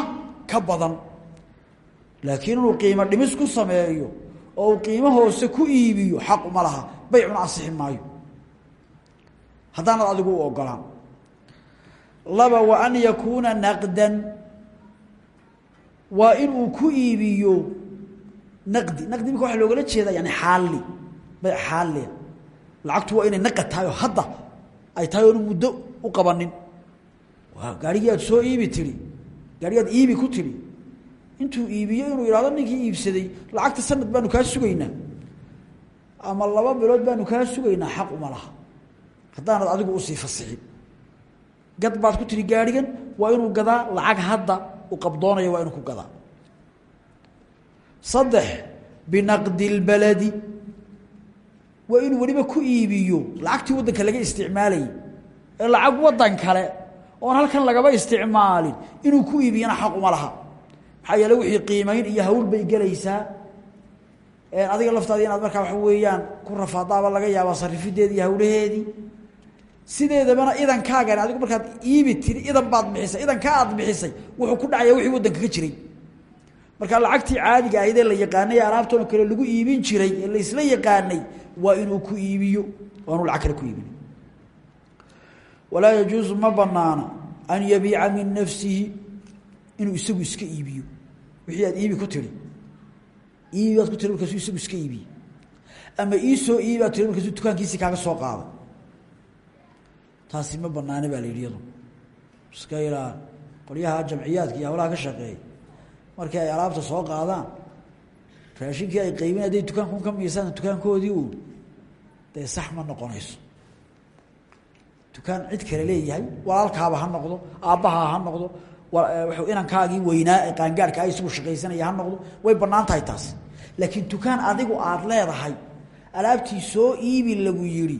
ka badan. Laakiin inuu qiimo dhimis ku sameeyo oo uu qiimo hoose ku iibiyo xaq uma laha baycuna ansixi maayo. Haddaanad adigu u ogolaan laba wa an yakuuna naqdan. Waa inuu ku iibiyo naqdi. Naqdi imika waxa loogala jeedaa yani xaalli bayc xaallia lacagtu waa inay oo hadda ay tahay oonu muddo u qabanin. Waa gaarigii aad soo iibi tidhi gaarigii aad iibi ku tidhi intuu iibiyo inuu ihahdo ninkii iibsaday lacagta sanad baanu kaa sugaynaa ama laba bilood baanu kaa sugaynaa xaq uma laha. Haddaanad adigu u sii fasixin. Gad baad ku tihi gaarigan waa inuu gadaa lacag hadda u qabdoonaya waa inuu ku gadaa. Saddex binaqdi اlbaladi waa inuu weliba ku iibiyo lacagtii waddanka laga isticmaalayay ee lacag waddan kale oon halkan lagaba isticmaalin inuu ku iibiyana xaq uma laha. Maxaa yeele wixii qiimayn iyo hawl bay gelaysaa. Adiga laftaadi inaad markaa waxa weeyaan ku rafaadaaba laga yaabaa sarifideedi iyo hawlaheedii sideedabana idankaagan adigu markaad iibi idan baad bixisay idankaa aad bixisay wuxuu ku dhacaya wixii waddanka ka jiray. Marka lacagtii caadiga ahayd ee la yaqaanay alaabtan kale lagu iibin jiray ee la isla yaqaanay waa inuu ku iibiyo waa inuu lacag kale ku iibin walaa yajuusu ma banaana an yabiica min nafsihi inuu isagu iska iibiyo. Wixii aad iibi ku tihi iibi baad ku tiri markaasuu isagu iska iibiye. Ama iisoo iibi baad tiri markaasuu dukaankiisii kaaga soo qaaday taasi ma banaana baa la iska ilaa qolyaha jamciyaadka iyo hawlaha ka shaqeeya markii ay alaabta soo qaadaan raashinkii ay qaybin hadday dukaanku ka miisaan dukaankoodii dee sax ma noqonayso. Dukaan cid kale leeyahay walaalkaaba ha noqdo aabbaha ha noqdo inankaagii weynaa ee qaangaarka a isagu shaqaysanaya ha noqdo way bannaan tahay taas. Laakiin dukaan adigu aada leedahay alaabtii soo iibi lagu yidhi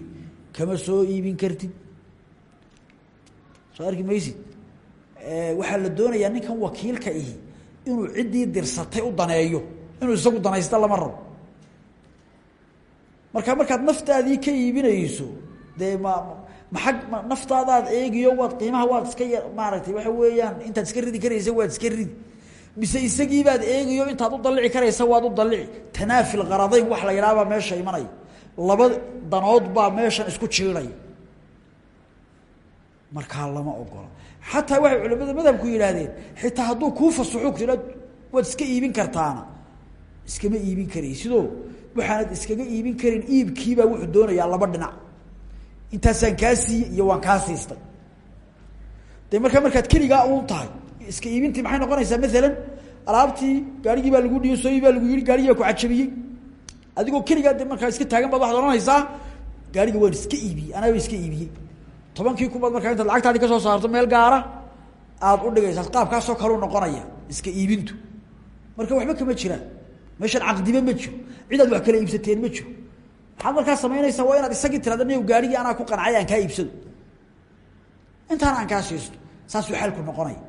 kama soo iibin kartid. Soo arki maysid? Waxaa la doonayaa ninkan wakiilka ihi inuu ciddii dirsatay u daneeyo inuu isagu danaysta lama rabo marka markaad naftaadii ka iibinayso dee ma maag ma naftaadaad eegiyo waad qiimaha waad iska y maaragtay waxa weeyaan intaad iska ridi karaysa waad iska ridi. Mise isagiibaad eegiyo intaad u dalici karaysa waad u dalici tanaafil qaradayn wax la yidhaha baa meesha imanaya laba danood baa meeshan isku jiidhaya markaa lama ogola. Xataa waxay culamada madhabku yidhaahdeen xitaa hadduu kuu fasaxo ku tiraa waad iska iibin kartaana. Iskama iibin karay waxaanad iskaga iibin karin iibkiibaa wuxuu doonayaa laba dhinac. Intaasaan kaa siiyey iyo waan kaa siistay. De markaa markaad keligaa uun tahay iska iibintii maxay noqonaysaa? Maalan alaabtii gaarigii baa lagu dhiyo sooyi baa lagu yihi gaarigii baa ku cajabiyey. Adigoo keligaa de markaa iska taagan baad waxaad ohanaysaa gaariga waan iska iibiyey anaaba iska iibiyey. Tobankii kubaad markaa intaad lacagtaadi ka soo saarto meel gaara aada u dhigaysaa qaabkaasoo kaleu noqonaya iska iibintu. Marka waxba kama jiraan meeshan caqdiba ma jiro. Cidaad wax kala iibsateen ma jiro. Maxaad markaa samaynaysaa waa inaad isagii tirada ni gaarigii anaa ku qancay aan kaa iibsado. Intaana aan kaa siisto saasuu xaalku noqonaya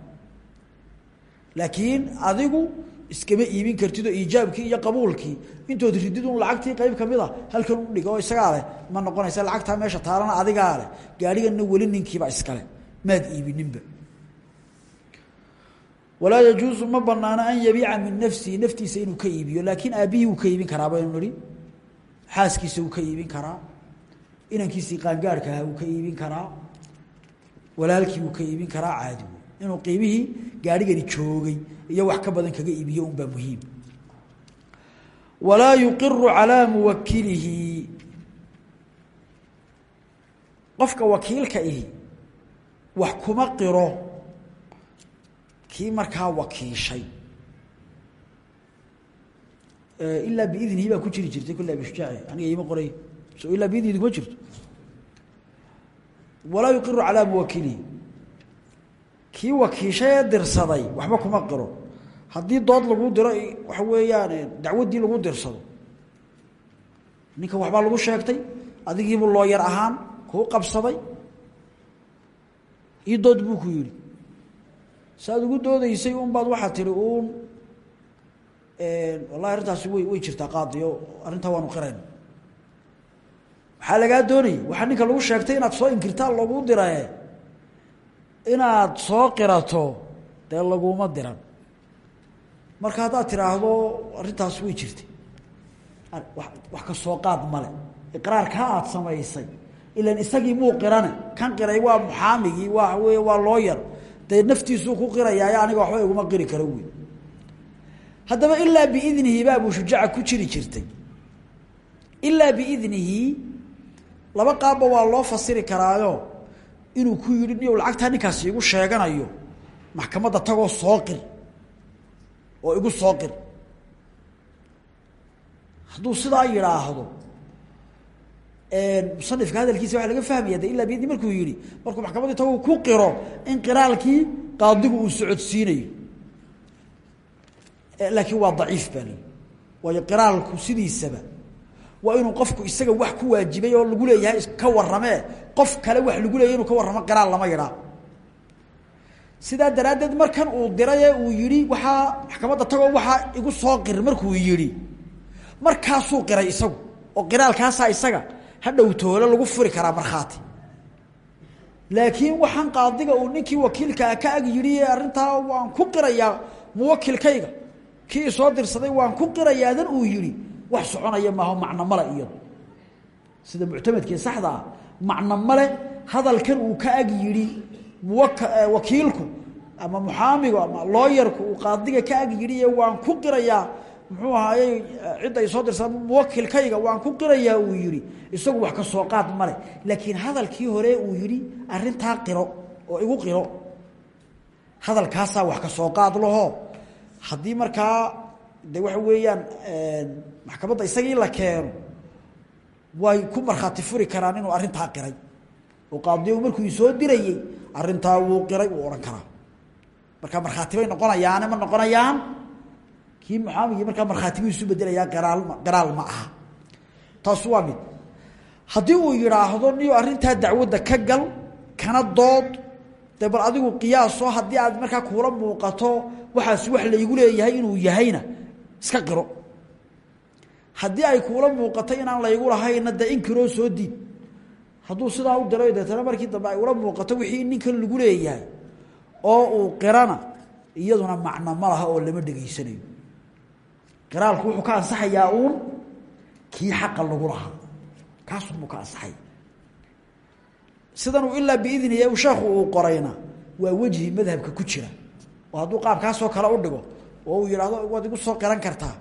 laakiin adigu iskama iibin kartid oo iijaabkii iyo qabuulkii intood ridid lacagtii qayb ka mid a halkan u dhig oo ma noqonaysa lacagtaa meesha taalana adigaa leh. Gaarigana weli ninkiiba iskale maad iibininba walaa yajuusu ma banaano an yabiica min nafsihi naftiisa inuu ka iibiyo laakiin aabbihii wuu ka iibin karaa baynu nihi xaaskiisa wuu ka iibin karaa. Inankiisii qaangaarhka ahaa wuu ka iibin karaa. Walaalkii wuu ka iibin karaa caadi wey inuu qiimihii gaarigani joogay iyo wax ka badan kaga iibiyo un baa muhiim. Walaa yuqiru calaa muwakilihi wakiilka ihi wax kuma qiro kii markaa wakiishay. Ilaa biidnihi baa ku jiri jirtay kule abishujaaci aniga ima qoray. So ilaa biidnihi kuma jirto. Walaa yuqiru calaa muwakilihi kii wakiishayee dirsaday waxba kuma qiro. Haddii dood lagu diro waxa weeyaan dacwaddii lagu dirsado. Ninka waxbaa lagu sheegtay adigiibu looyar ahaan kuu qabsaday. Ii dood buu ku yidhi saaad ugu doodaysay un baad waxaa tihi uun wallahi arrintaasi way way jirtaa qaadi o arrintaa waanu qirayna waxaa lagaa doonayay waxaa ninka lagu sheegtay inaad soo inkirtaan lagu dirae inaad soo qirato dee laguma diran. Marka haddaad tiraahdo arrintaas way jirtay. Wax ka soo qaad male. Iqraarkaa aad samaysay ilan isagii muu qirane? Kan qiray waa muxaamigii waa wey waa looyar dee naftiisuu ku qirayaayo aniga waxba iguma qiri karo wey haddaba ilaa biidnihi ba abu shujaca ku jiri jirtay. Ilaa biidnihi laba qaabba waa loo fasiri karaayo inuu ku yidhi niyow lacagtaa ninkaasi igu sheeganayo maxkamadda tagoo soo qir oo igu soo qir. Hadduu sidaa yidhaahdo musanifka hadalkiisa waxaa laga fahmaya de ilaa biidni markuu yihi markuu maxkamadii tago ku qiro in qiraalkii qaadigu uu socodsiinayo. Laakiin waa daciif baa lii qiraalku sidiisaba waa inuu qofku isaga wax ku waajibay oo lagu leeyahay ka warramee qof kale wax lagu leeyahy inuu ka warramo qiraal lama yidhaa. Sidaa daraaddeed markan uu diraye uu yihi waxaa maxkamadda tagoo waxaa igu soo qir markuu yihi markaasuu qiray isagu oo qiraalkaasaa isaga hadhow toole lagu furi karaa markhaati laakiin waxaan qaadiga uu ninkii wakiilkaa ka ag yidhi arrintaa waan ku qirayaa muwakilkayga kii isoo dirsaday waan ku qirayaadan uu yihi wax soconaya maaho macno male iyado sida muctamadkii saxda ah macno hadalkan uu ka ag yidhi wakiilku ama muxaamigu ama looyarku qaadiga ka ag yidhi waan ku qirayaa muxuu ahaayey cidda isoo dirsada muwakilkayga waan ku qirayaa uu yihi isagu wax ka soo qaad male laakiin hadalkii hore uu yihi arintaa qiro oo igu qiro. Hadalkaasaa wax ka soo qaad laho. Haddii markaa de waxa weeyaan maxkamadda isagii la keeno way ku markhaati furi karaan inuu arrintaa qiray. Oo qaadigu markuu isoo dirayey arrintaa wuu qiray wuu odhan karaa. Marka markhaati bay noqonayaane ma noqonayaan kii muxaamigii markaa markhaati buu isu bedelayaa qiraal qiraal ma aha. Uu yidhaahdo niyo arrintaa dacwadda ka gal kana dood. Dee bal adigu qiyaasoo haddii aad markaa kuula muuqato waxaas wax laygu leeyahay inuu yahayna iska qiro. Haddii ay kuula muuqato inaan laygu lahayna dee inkiroo soo diid. Hadduu sidaa u diro deetana markii dambe ay ula muuqato wixii ninkan lagu leeyahay oo uu qirana iyaduna macno ma laha oo lama dhegaysanayo qiraalku wuxuu ka ansaxayaa uun kii xaqa lagu lahaa. Kaasunbuu ka ansaxaya sidan uu ilaa biidnihi sheekhu uu qorayna waa wejhi madhabka ku jira. Oo hadduu qaabkaasoo kale u dhigo oo uu yidhaahdo waad igu soo qiran kartaa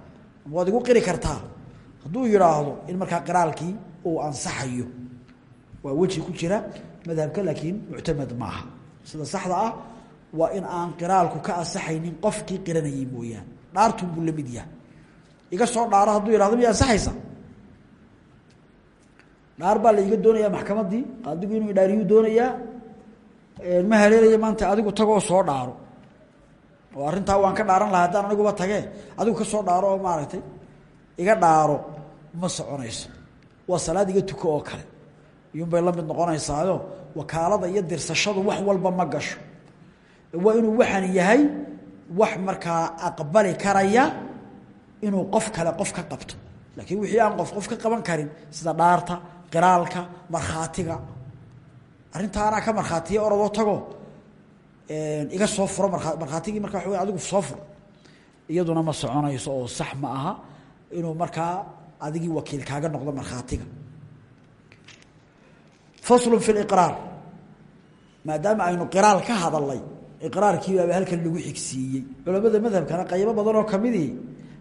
ama waad igu qiri kartaa. Hadduu yidhaahdo in markaa qiraalkii uu ansaxayo waa wejhi ku jira madhabka laakiin muctamad maaha. Sida saxda ah waa in aan qiraalku ka ansaxaynin qofkii qiranayay mooyaane. Dhaartun buu la yahay iga soo dhaaro hadduu yihahdo miya ansaxaysa dhaar la iga doonayaa maxkamaddii qaadigu inuu idhaariyuu doonayaa. Ma haleelaya maanta adigu tagoo soo dhaaro. Oo arrintaa waan ka dhaaran lahaa haddaan aniguba tagee adigu ka soo dhaaro oo maaragtay iga dhaaro ma soconayso. Waa salaad iga tuko oo kale. Iyuunbay la mid noqonaysaayo wakaalada iyo dirsashadu wax walba ma gasho. Waa inuu waxaan yahay wax markaa aqbali karaya inuu qof kale qof ka qabto. Laakiin wixii aan qof qof ka qaban karin sida dhaarta qiraalka markhaatiga. Arrintaa anaa ka markhaatiya orodoo tago. Iga soo furo markhaatigii marka waa adigu soo furo. Iyaduna ma soconayso oo sax ma aha inuu markaa adigii wakiil noqdo markhaatiga. Faslu fi liqraar maadaama aynu qiraal ka hadalnay iqraarkii baaba halkan lagu xigsiiyey. Culamada madhabkana qaybo badan oo kamidii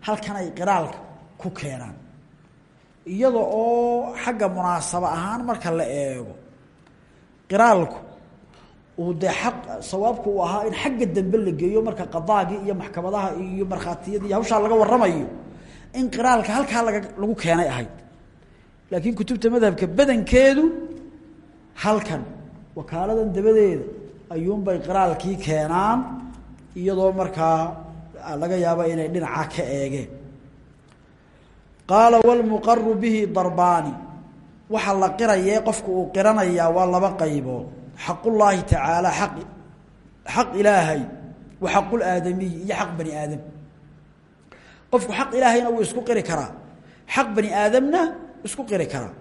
halkan ay qiraalka ku keenaan. Iyada oo xagga munaasabo ahaan marka la eego qiraalku uu dee aq sawaabku uu ahaa in xagga dambe la geeyo marka qadaagii iyo maxkamadaha iyo markhaatiyadii hawshaa laga waramayo in qiraalka halkaa laga lagu keenay ahayd. Laakiin kutubta madhabka badankeedu halkan wakaaladan dabadeeda ayuunbay qiraalkii keenaan iyadoo markaa laga yaabo inay dhinaca ka eegeen qaala wlmuqaru bihi darbaani. Waxa la qiraye qofku uu qiranayaa waa laba qaybood xaqullaahi tacaala aq xaq ilaahay wa xaqulaadamiyi iyo xaq bani aadam. Qofku xaq ilaahayna wuu isku qiri karaa. Xaq bani aadamna isku qiri karaa.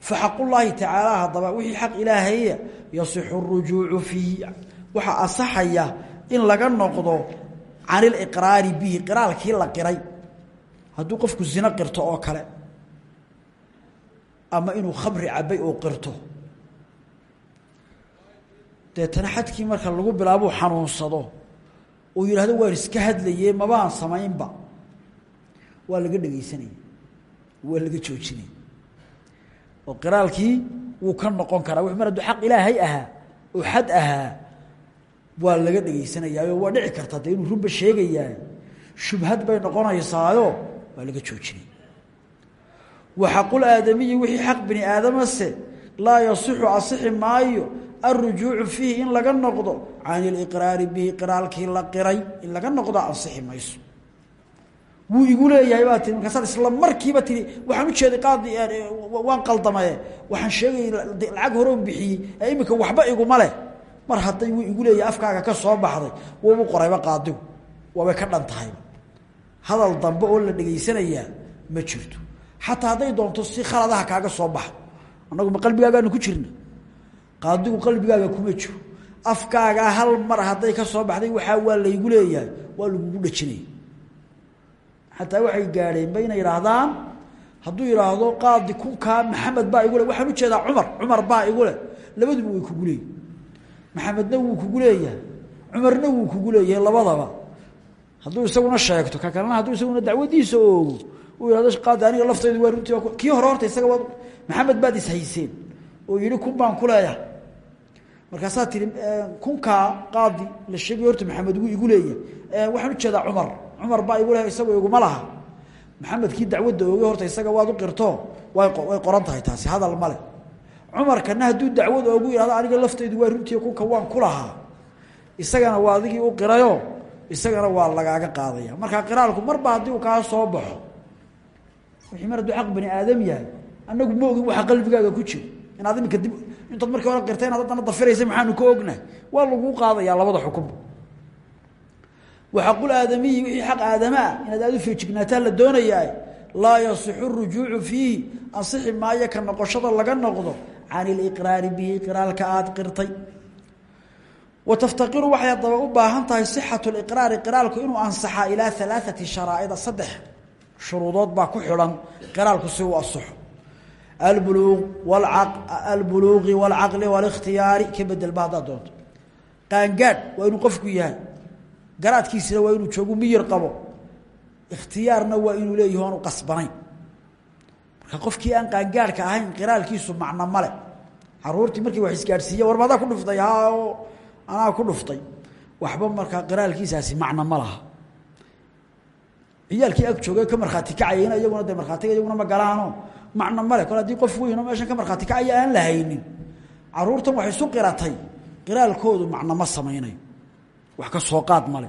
Fa xaqullaahi tacaala haddaba wixii xaq ilaahaya yasixu rujuucu fiihi waxaa asaxaya in laga noqdo can iliqraari bihi qiraalkii la qiray. Hadduu qofku zino qirto oo kale ama inuu khamri cabay oo qirto. Deetana xadkii marka lagu bilaabuu xanuunsado uu yidhahdo waan iska hadlaye mabaan samaynba. Waa laga dhegeysanaya waa laga joojinaya oo qiraalkii wuu ka noqon karaa wux mar hadduu xaq ilaahay ahaa oo xad ahaa waa laga dhegeysanayaayo waa dhici karta dee inuu runba sheegayaa shubhad bay noqonaysaayo waa laga joojinaya wa xaqulaadamiyi wixii xaq bini aadamase laa yasixu asixi maayo alrujuucu fiihi in laga noqdo can iliqraari bihi qiraalkii la qiray in laga noqdo ansixi mayso. Wuu igu leeyahay baa tii markaasaad isla markiiba tii waxaan ujeeday qaadi waan qaldamaye waxaan sheegay lacag hore bixiyey ee imika waxba iguma leh mar hadday wuu igu leeyahay afkaaga ka soo baxday wabu qorayba qaadigu. Waabay ka dhan hadal dambe oo la dhegaysanayaa ma jirto. Xataa hadday doonto si khaladaha kaaga soo baxo. Annagu ma qalbigaagaanu ku jirna? Qaadigu qalbigaaga kuma jiro. Afkaagaa hal mar hadday ka soo baxday waxaa waa laygu leeyahay waa lagugu dhajinaya xataa waxay gaadheenba inay yidhaahdaan hadduu yidhaahdo qaadi kunkaa maxamed baa igu le waxaan u jeedaa cumar. Cumar baa igu leh. Labaduba way kugu leeyihiin maxamedna wuu kugu leeyahay. Cumarna wuu kugu leeyahay labadaba. Hadduu isaguna sheegto ka kalena hadduu isaguna dacwadiisa oogo uu yihahdo qaadi aniga waa runtii kii hore horta isaga waad maxamed baad ishayseen oo yihi kun baan ku leeyahay. Markaasaa tihi kunkaa qaadi la sheegay horta maxamed wuu igu leeyahay. Waxaan u jeedaa cumar. Cumar baa igu lehay isagoo iguma laha. Maxamed kii dacwadda oogay horta isaga waad u qirto? Way qoran tahay taasi hadal male cumarkana hadduu dacwad oogu yihahdo aniga laftaydu waa runtii kunka waan ku isagana waa adigii u qirayo isagana waa lagaaga qaadaya. Markaa qiraalku marba haddii uu kaa soo baxo wixii mar hadduu bani aadam yahay annagu ma ogin qalbigaaga ku jiro. Inaad imika dib intaad markii hore qirtay inaad haddana dafiraysa maxaanu ka ognahay. Waa laguu qaadayaa labada xukunba waxaqul aadamiyi wixii xaq aadama ah inaad u feejignaataan la doonayaa laa yasixu rujuucu fiihi ansixi maayo ka noqoshada laga noqdo can iliqraari bihi qiraalka aada qirtay wa taftaqiru waxay adaba u baahan tahay sixatu liqraari qiraalku inuu ansaxaa ilaa alaaati sharaa'ida saddex shuruudood baa ku xidhan qiraalku si uu asaxo albuluuq albuluuqi waalcaqli waalikhtiyaari ka bedelba haddaad doonto qaangaadh waa inuu qofku yahay garaadkiisina waa inuu joogu miyir qabo waa inuu leeyahi qasbanayn marka qofkii aan qaangaadhka ahayn qiraalkiisu macno male caruurtii markii wax isgaadhsiiya war maadaa ku dhuftay. Hao anaa ku dhuftay. Waxba markaa qiraalkiisaasi macno ma laha. Ag joogay ka markhaati kacayana iyaguna de markhaatiga iyaguna ma galaano. Macno male kole haddii qof weynoo meeshan ka markhaati kacaya aan la haynin. Caruurtan wax qiratay. Qiraalkoodu macno ma samaynayo. Wax ka soo qaad male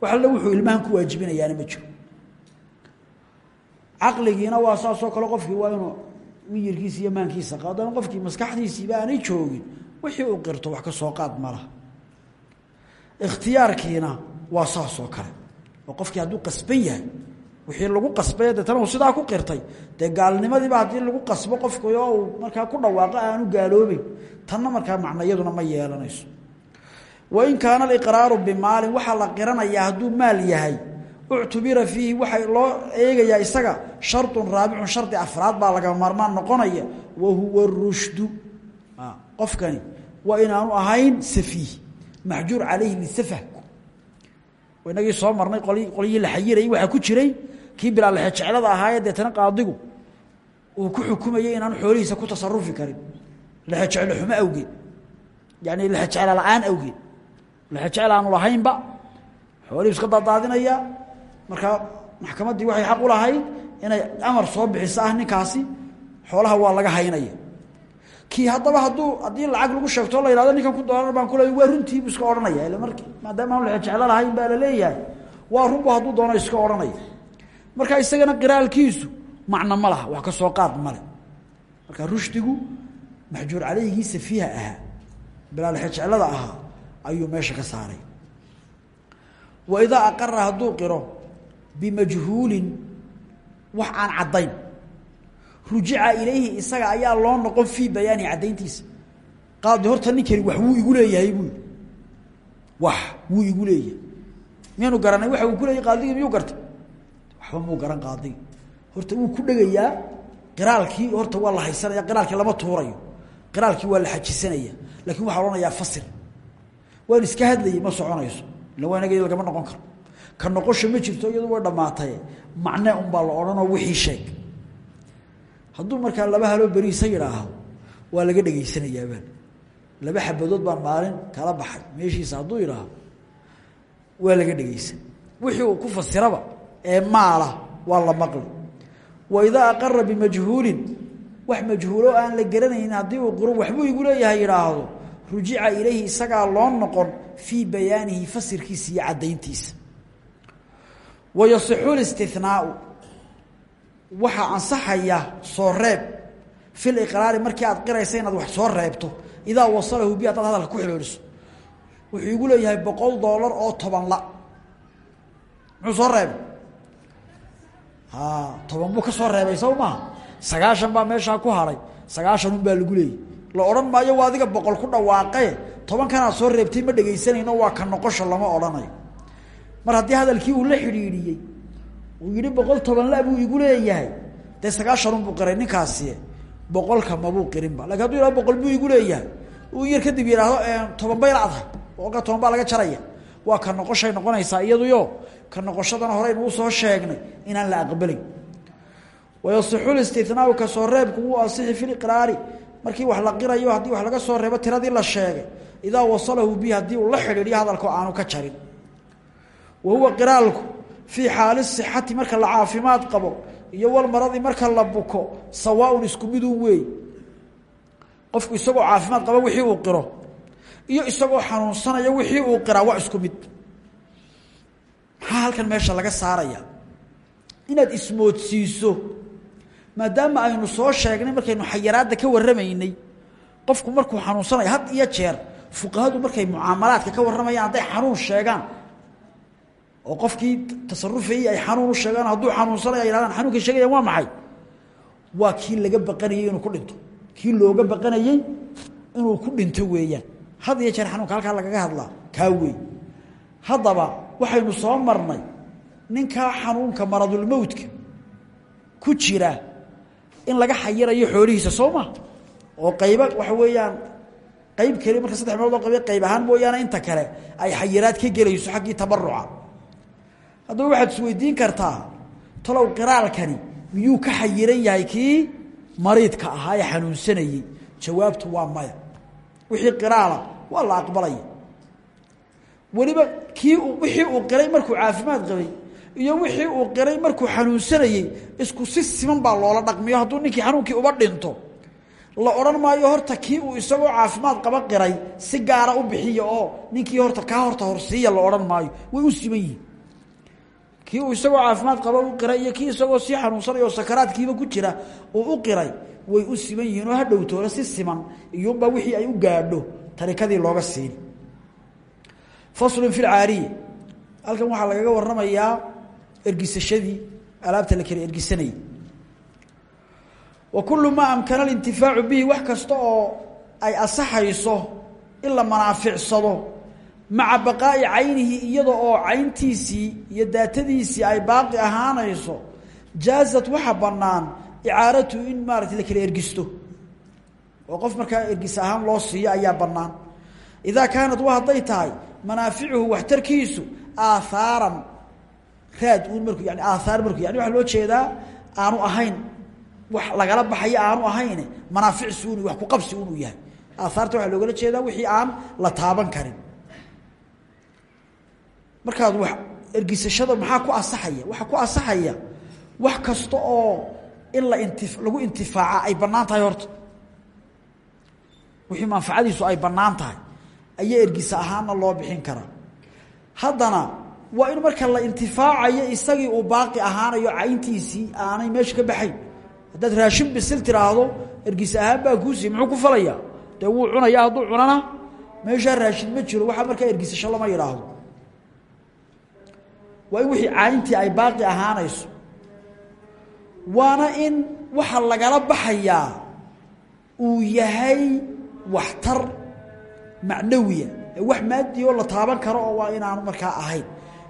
wax alle wuxuu ilmahan ku waajibinayaana ma jiro caqligiina waa saasoo kale qofkii waa inuu miyirkiisa iyo maankiisa qaadana qofkii maskaxdiisiiba aanay joogin wixii uu qirto wax ka soo qaad ma ikhtiyaarkiina waa saasoo kale. Oo qofkii hadduu qasban yahay wixii lagu qasbay deetana uu sidaa ku qirtay. Dee gaalnimadiiba haddii lagu qasbo qofku oo markaa ku dhawaaqo aanu gaaloobeyn tanna markaa macnayaduna ma yeelanayso. Wain kaana aliqraaru bimaalin waxaa la qiranayaa hadduu maal yahay uctubira fiihi waxaa loo eegayaa isaga shardun raabicun shardi afraad baa laga maarmaan noqonaya wa huwa rushdu. Qofkani waa inaanu ahayn safiih maxjuur calayhi lisafah inagii soo marnay qol qolyihii la xayirayay waxaa ku jiray kii bilaa lexejeclada ahaaye deetana qaadigu uu ku xukumayay inaanu xoolihiisa ku tasarufi karin. Lexejeclo xumo awgeed yani lexejeclo la'aan awgeed lexejecel aanu lahaynba xoolihii iska daadaadinaya markaa maxkamaddii waxay xaq u lahayd inay amar soo bixiso ah ninkaasi xoolaha waa laga haynaya. Kii haddaba hadduu haddii lacag lagu sheegto la yihahdo ninkan ku doolar baan ku waa runtiibu iska odhanaya ila marki maadaama aan la jeclo lahayn baa la leeyahay. Waa runbu hadduu doono iska odhanaya. Marka isagana qiraalkiisu macno ma laha wax ka soo qaad male marka rushdigu maxjuur caleyhigii safiiha ahaa bilaalxejeclada ahaa ayuu meesha ka saaray. Wa idaa aqara hadduu qiro bimajhuulin wax aan caddayn. Rujica ilayhi isaga ayaa loo noqon fii bayaanihi caddayntiisa. Qaadi horta ninkani wax wuu igu leeyahay buu wax wuu igu leeyahay. Miyaynu garanay waxa uu ku leeyahy qaadigii miyuu gartay? Waxba muu horta wuu ku dhegayaa. Qiraalkii horta waa la haysanaya qiraalkii lama tuurayo. Qiraalkii waa la xajisanaya laakiin waxaa odhanayaa fasir. Waan iska hadlayay ma soconayso. Illa waa lagama noqon karo ka noqosha ma jirto iyadu way dhamaatay macne unbaa la odhanoo wixii sheeg. Hadduu markaa laba haloo beriisa yidhaahdo waa laga dhegaysanayaabaa laba xabadood baan maalin kala baxay. Meeshiisa hadduu yidhaahdo waa laga dhegaysan wixii uu ku fasiraba ee maala waa la maqli. Wa idaa aqara bimajhuulin wax majhuulo aan la garanaynin haddii uu qiro waxbuu igu leeyahay yidhaahdo rujica ilayhi isagaa loo noqon fii bayaanihi fasirkiisa iyo caddayntiisa wa yasixu listinaau waxaa ansaxaya soo reeb fi liqraari markii aad qiraysa inaad wax soo reebto idaa wasalahu bi haddaad hadalka ku xidhiidhiso wuxuu igu leeyahay boqol doolar oo toban la muxuu soo reebay a toban buu ka soo reebay saw maaha sagaashan baa meeshaa ku haray sagaashan un baa lagu leeyay la odhan maayo waa adiga boqol ku dhawaaqe tobankanaad soo reebtay ma dhegaysanayno waa ka noqosho lama odhanayo mar haddii hadalkii uu la xidhiidhiyey uu yihi boqol toban la buu igu leeyahay. Dee sagaashanun buu qiray ninkaasi boqolka mabuu qirinba laakiin haduu yihahdo boqol buu igu leeyahay. Uu yar kadib yidhaahdo toban bay lacdahay boqolka toban baa laga jaraya. Waa ka noqoshay noqonaysaa iyaduyo ka noqoshadana horeynu u soo sheegnay inaan la aqbalin. Wayasixu listinaau ka soo reebku wuu asixi fi liqraari markii wax la qirayo haddii wax laga soo reebo tiradii la sheegay. Idaa wasalahu bi haddii uu la xidhiidhiyo hadalko aanu ka jarin wa huwa qiraalku fii xaali sixati marka la caafimaad qabo iyo walmaradi marka la buko sawaaun isku midun weey qofku isagoo caafimaad qaba wixii uu qiro iyo isagoo xanuunsanaya wixii uu qiraa waa isku mid halkan meesha laga saaraya inaad ismoodsiiso maadaama aynu soo sheegnay markaynu xayaraadda ka warramaynay qofku markuu xanuunsanayo had iyo jeer fuqahadu markay mucaamalaadka ka warramayaan hadday xanuun sheegaan oo qofkii tasarufayey ay xanuun u sheegaan hadduu xanuunsanaya ay hahdaan xanuunkay sheegayaan waa maxay? Waa kii laga baqanayey inuu ku dhinto. Kii looga baqanayey inuu ku dhinto weeyaan. Had jeer xanuunka halkaa lagaga hadlaa kaa wey haddaba waxaynu soo marnay ninkaa xanuunka maradulmowtka ku jira in laga xayirayo xoolihiisa soo ma? Oo qayba waxa weeyaan qayb keli marka saddex meelood qayb ahaan mooyaane inta kale ay xayiraad ka gelayso xaggii tabaruca haddaba waxaad isweydiin kartaa talow qiraalkani miyuu ka xayiran yahay kii mariidka ahaa ee xanuunsanayey jawaabtu waa maya. Wixii qiraala waa la aqbalaya. Weliba kii wixii uu qiray markuu caafimaad qabay iyo wixii uu qiray markuu xanuunsanayey isku si siman baa loola dhaqmiyo. Hadduu ninkii xanuunkii uba dhinto la odhan maayo horta kii uu isagoo caafimaad qaba qiray si gaara u bixiya oo ninkii horta kaa horta horsiiya la odhan maayo. Way u siman yihiin kii uu isagoo caafimaad qaba u qiray iyo kii isagoo sii xanuunsanaya oo sakaraadkiiba ku jira uu u qiray way u siman yihiin oo ha dhowtoole si siman iyuunbaa wixii ay u gaadho tarikadii looga siini faslun fi lcaariye halkan waxaa lagaga waramayaa ergisashadii alaabta la kala ergisanayay. Wa kulu maa amkana alintifaacu bihi wax kasta oo ay asaxayso in la manaaficsado maca baqaa'i caynihi iyada oo cayntiisii iyo daatadiisii ay baaqi ahaanayso jaazat waxa bannaan icaaratu in maarata la kala ergisto. Oo qof markaa ergis ahaan loo siiyo ayaa bannaan. Idaa kaanat wa hadday tahay manaaficuhu waxtarkiisu aahaaran raad uun markuu yani aathaar ahayn. Wax lagala baxayo aanu ahayne manaaficsi un wax ku qabsi unuu yahay. Aathaarta waxaa loogala jeedaa wixii aan la taaban karin markaad wax ergisashada maxaa ku asaxaya waxaa ku asaxaya wax kasta oo in la inti lagu intifaaca ay bannaan horta. Wixii manfacadiisu ay bannaan tahay. Ergisa ahaanna loo bixin karaa haddana waa in marka la intifaacayo isagii uu baaqi ahaanayo cayntiisii aanay meesha ka baxayn. Haddaad raashin bisil tiraahdo ergis ahaan baa kuusii muxuu ku falayaa? Dee wuu cunaya hadduu cunana? Meeshaa raashin ma jiro waxaa markaa ergisasho lama yidhaahdo waa in wixii cayntii ay baaqi ahaanayso. Waana in waxa lagala baxayaa uu yahay waxtar macnawiya. Wax maadi oo la taaban karo oo waa inaanu markaa ahayn.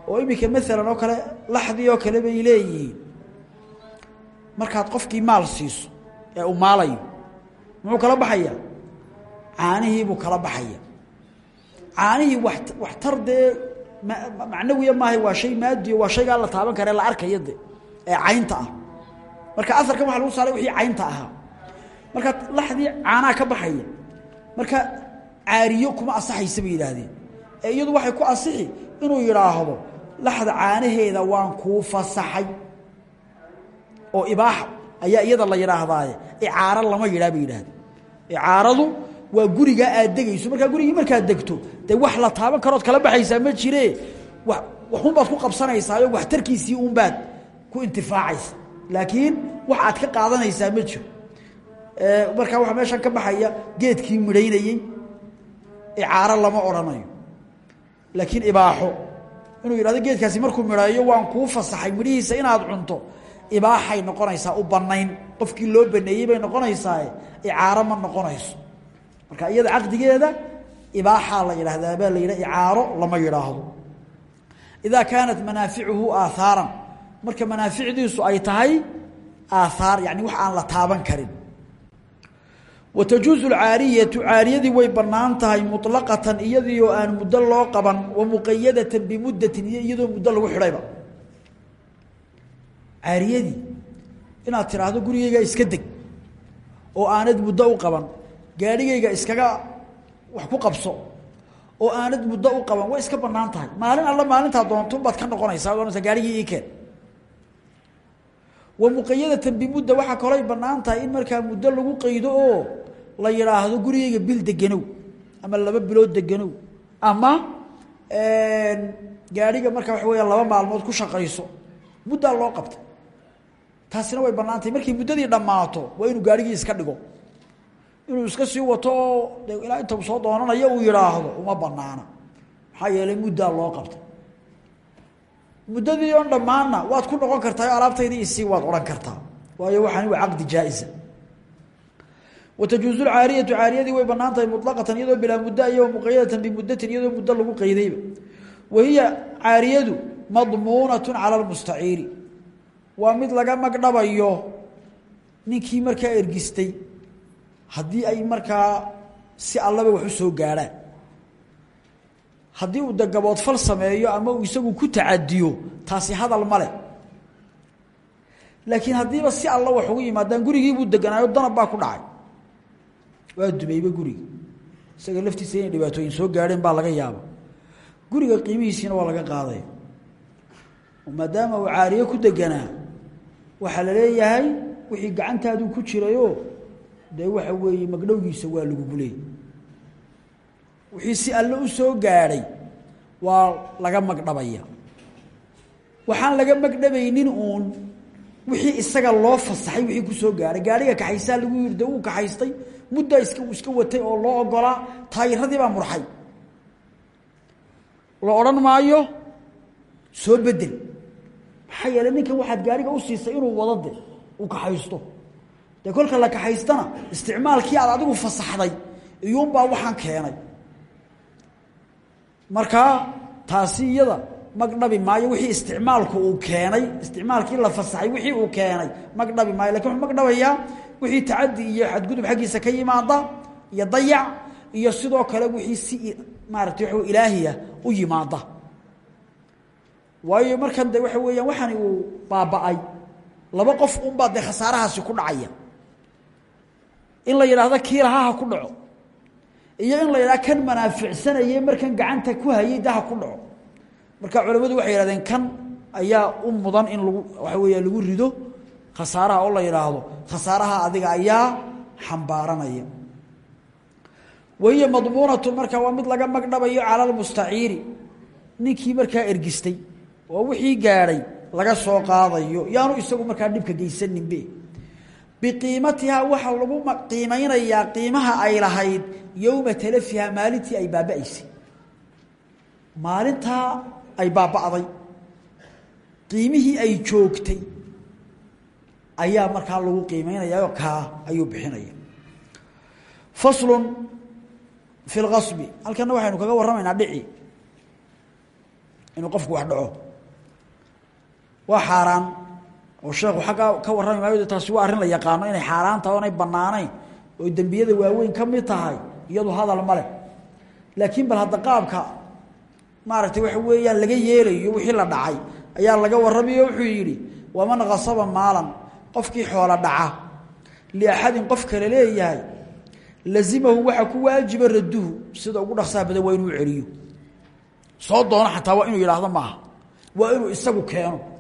Oo iminka maalan oo kale laxdii oo kale bay leeyihiin. Markaad qofkii maal siiso ee uu maalayo muxuu kala baxayaa caanihiibuu kala baxaya. Caanihii wa waxtar dee macnawiya maaha waa shay maadiyo waa shaygaa la taaban kare la arkaya de ee caynta ah. Marka aarkan waa lagu saaray wixii caynta ahaa marka laxdii caanaa ka baxaya. Marka caariyo kuma asaxaysa bay yidhaahdeen. Ee iyadu waxay ku asixi inuu yidhaahdo laxda caanaheeda waan kuu fasaxay. Oo ibaaxa ayaa iyada la yidhaahdaaye. Icaaro lama yidhaha bay yidhahdeen icaaradu waa gurigaa aad degayso. Markaa gurigii markaad degto dee wax la taaban karood kala baxaysaa ma jire. Wa waxunbaad ku qabsanaysaayo waxtarkiisii unbaad ku intifaacaysa. Laakiin wax aad ka qaadanaysaa ma jiro. Markaa waxaa meeshan ka baxaya geedkii midhaynayey icaaro lama odhanayo. Laakiin ibaaxo. Inuu yidhahdo geedkaasi markuu midhaeyo waan kuu fasaxay midhihiisa inaad cunto. Ibaaxay noqonaysaa u bannayn. Qofkii loo baneeyey bay noqonaysaa icaaro ma noqonayso marka iyada caqdigeeda ibaaxaa la yidhaahdaa baa la yidhah icaaro lama yidhaahdo. Idaa kaanat manaaficuhu aahaaran marka manaaficdiisu ay tahay aaaar yani wax aan la taaban karin. Wa tajuuzu alcaariyatu caariyadii way bannaan tahay muطlaqatan iyadii oo aan muddo loo qaban wa muqayadatan bimuddatin iyo iyadoo muddo lagu xidhayba. Caariyadii inaad tiraahdo gurigeyga iska deg oo aanad muddo u qaban gaadhigayga iskaga wax ku qabso oo aanad muddo u qaban way iska bannaan tahay. Maalin alla maalintaa doonto baad ka noqonaysaa ohanaysa gaarhigii ii keen. Wa muqayadatan bimudda waxaa kalooy bannaan tahay in markaa muddo lagu qaydo oo la yidhaahdo gurigeyga bil deganow ama laba bilood deganow ama gaadhiga markaa waxa weya laba maalmood ku shaqayso muddaa loo qabta. Taasina way bannaan tahay. Markay muddadii dhammaato waa inuu gaarhigii iska dhigo inuu iska sii wato oo de ilaa inta soo doonanayo uu yidhaahdo uma banaana maxaa yeelay muddaa loo qabtay muddadii oon dhammaanna waad ku noqon kartaa alaabtaydii isii waad odhan kartaa. Waayo waxaani waa caqdi jaa-isa wa tajuuzu lcaariyatu caariyadii way bannaan tahay muطlaqatan iyadoo bilaa muddo iyo muqayadatan bimuddatin iyadoo muddo lagu qaydayba. Wa hiya caariyadu madmuunatu cala lmustaciiri waa mid laga magdhabayo ninkii markaa ergistay haddii ay markaa si allaba wax u soo gaadhaan haddii uu dagaboodfal sameeyo ama uu isagu ku tacadiyo taasi hadal male laakiin haddiiba si alla wax ugu yimaadaan gurigiibuu deganaayo danab baa ku dhacay. Waa dumeyba gurigi. Isaga laftiisa inay dhibaatooyin soo gaadheen baa laga yaaba guriga qiimihiisiina waa laga qaadaya maadaama uu caariye ku deganaa waxaa la leeyahay wixii gacantaadu ku jirayoo dee waxa weeye magdhowgiisa waa lagugu leeyay wixii si alle u soo gaadhay waa laga magdhabaya. Waxaan laga magdhabaynin uun wixii isaga loo fasaxay wixii ku soo gaadhay gaadhiga kaxaysaa lagu yiri dee uu kaxaystay. Muddaa iska iska watay oo loo ogolaa taayiradii baa murxay. La odhan maayo soo bedel maxaa yeeley ninkan waxaad gaariga u siisay inuu wado de uu kaxaysto dee la kaxaystana isticmaalkii aad adigu fasaxday iyuunbaa waxaan keenay. Markaa taasi iyada magdhabi maayo wixii isticmaalku uu keenay isticmaalkii la fasaxay wixii uu keenay magdhabi maayo. Lakin wuxuu magdhabayaa wixii tacadi iyo xadgudub xaggiisa ka yimaada iyo dayac iyo sidoo kale wixii si maaratay waa ilaahiya u yimaada. Waayo markan waxa weeyaan waxani uu baaba-ay. Laba qof unbaa dee khasaarahaasi ku dhacaya in la yidhaahdo kii ku dhaco. Iyo in la yidhahdo kan manaaficsanayey markan gacanta ku hayay de ku dhaco. Marka culamadu waxay yihahdeen kan ayaa u mudan in lagu waxa weeya lagu rido khasaaraha oo la yidhaahdo. Khasaaraha adiga ayaa xambaaranaya. Wahiya madmuunatu marka waa mid laga magdhabayo cala lmustaciiri ninkii markaa ergistay oo wixii gaadhay laga soo qaadayo yaanu isagu markaa dhibka geysaninbe biqiimatihaa waxaa lagu qiimeynayaa qiimaha ay lahayd yowma talafiha maalintii ay baaba'aysay maalintaa ay baaba'day. Qiimihii ay joogtay ayaa markaa lagu qiimeynaya kaa ayuu bixinaya. Faslun fi lqasbi halkana waxaynu kaga warramaynaa dhici. Inuu qofku wax dhaco. Waa xaaraan oo sheekhu xaggaa ka warrami maayo taasi waa arrin la yaqaano inay xaaraan tahay oonay bannaanayn oo dembiyada waaweyn ka mid tahay iyadu hadal ma leh. Laakiin bal hadda qaabka maaragtay waxa weeyaan laga yeelayo wixii la dhacay ayaa laga warramayo wuxuu yidhi waman kasaba maalan qofkii xoola dhaca liaxadin qof kale leeyahay lazimahu waxaa ku waajiba raduhu sida ugu dhaqsaha badan inuu celiyo. Soo doono xataa waa inuu yidhaahdo maaha waa inuu isagu keeno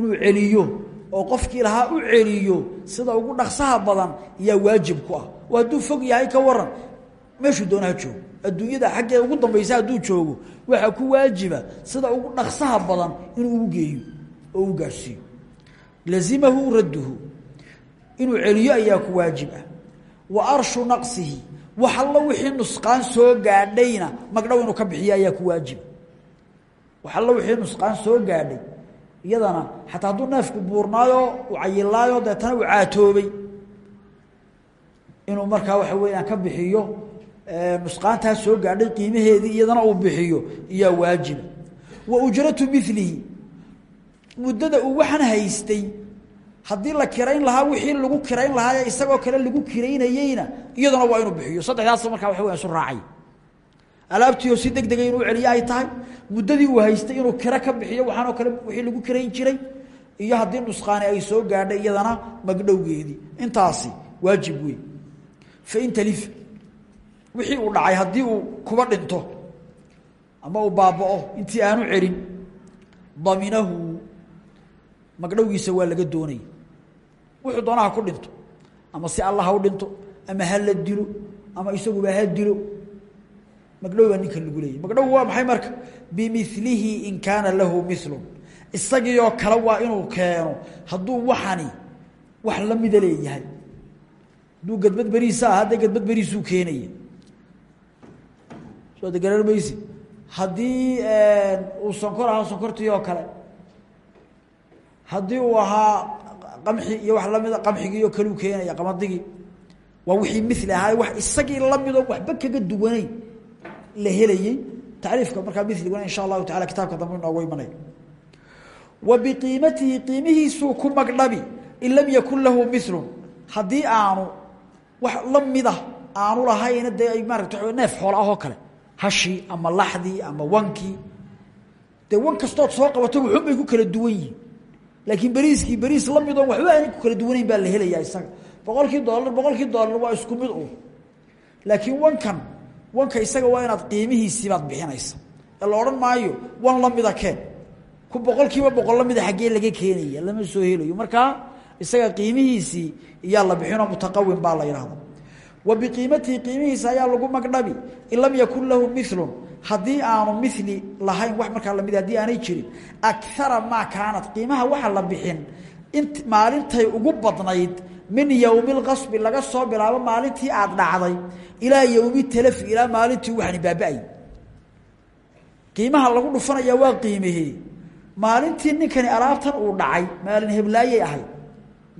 inuu celiyo oo qofkii lahaa u celiyo sida ugu dhaqsaha badan yaa waajib ku ah. Oo hadduu fog yahay ka waran meeshuu doona ha adduunyada xaggeeda ugu dambaysa hadduu joogo waxaa ku waajiba sida ugu dhaqsaha badan inuu ugu geeyo oo u gaarhsiiyo lazimahu radduhu. Inuu celiyo ayaa ku waajib ah. Wa arshu naqsihi. Wax allo wixii nusqaan soo gaadhayna magdhow inuu ka bixiyo ayaa ku waajiba wax allo wixii nusqaan soo gaadhay iyadana xataa hadduu neefku buurnaayo u cayilaayo deetana uu caatoobay. Inuu markaa waxa weeyaan ka bixiyo nusqaantaa soo gaadhay qiimaheedii iyadana uu bixiyo iyaa waajiba wa ujratu milihi muddada uu waxan haystay haddii la kirayn lahaa wixii lagu kirayn lahaa isagoo kale lagu kiraynayeyna iyaduna waa inuu bixiyo. Saddexdaas markaa waxa weyan isu raacay alaabtiioo si deg dega inuu celiyo ay tahay. Muddadii uu haystay inuu kiro ka bixiyo waxaanoo kale wixii lagu kirayn jiray. Iyo haddii nusqaani ay soo gaadhay iyadana magdhowgeedii. Intaasi waajib wey fain talif wixii uu dhacay haddii uu kuba dhinto ama uu baaba'o intii aanu celin daminahu magdhowgiisa waa laga doonaya wuxuu doonaha ku dhinto ama si alla ha u dhinto ama ha la dilo ama isaguba ha dilo magdhow baa ninka lagu leeyay magdhow waa maxay marka? Bimilihi in kaana lahu milun isagiioo kale waa inuu keeno. Hadduu waxani wax lamida leeyahay. Hadduu gadbad beriisa ah hadda gadbad beriisuu keenaya soo de garan maysi. Haddii uu sonkor ahaa sonkortii oo kale. Haddii uu ahaa qamxi iyo wax lamida qamxigii oo kale u keenaya qamaddigii waa wixii mili ahaa wax isagii lamidoo waxba kaga duwanayn la helayey tacriifka markaa miliguna insha allahu taala kitaabka dambe inoogu imanay. Wa biqiimatihi qiimihiisuu ku magdhabi in lam yakun lahu milun haddii aanu wax la mida aanu lahayna dee maarata neef xoola ahoo kale hashii ama laxdii ama wankii dee wan kastood soo qabato wuxun bay ku kala duwan yihiin laakiin beriiskii beriis la midoo waxba aanay ku kala duwanayn baa la helayaa isaga. Boqolkii doolar boqolkii doolar waa isku mid un laakiin wankan wanka isaga waa inaad qiimihiisiibaad bixinaysa ee la maayo wan lamida keen. Ku boqol boqol lamida xaggee laga keenaya lama soo helayo. Markaa isaga qiimihiisii iyaa la bixinoo mutaqawim baa la yidhahda wa biqiimatihi qiimihiisa ayaa lagu magdhabi. In lam lahu milun haddii aanu mili lahayn wax markaa la mid haddii aanay jirin akara maa kaanat. Qiimaha waxa la bixin int maalintay ugu badnayd min yowmi lqasbi laga soo bilaabo maalintii aad dhacday ilaa yowmi talafi ilaa maalintii waxani baaba-ay qiimaha lagu dhufanaya waa qiimihii maalintii ninkani alaabtan uu dhacay maalin heblaayay ahayd.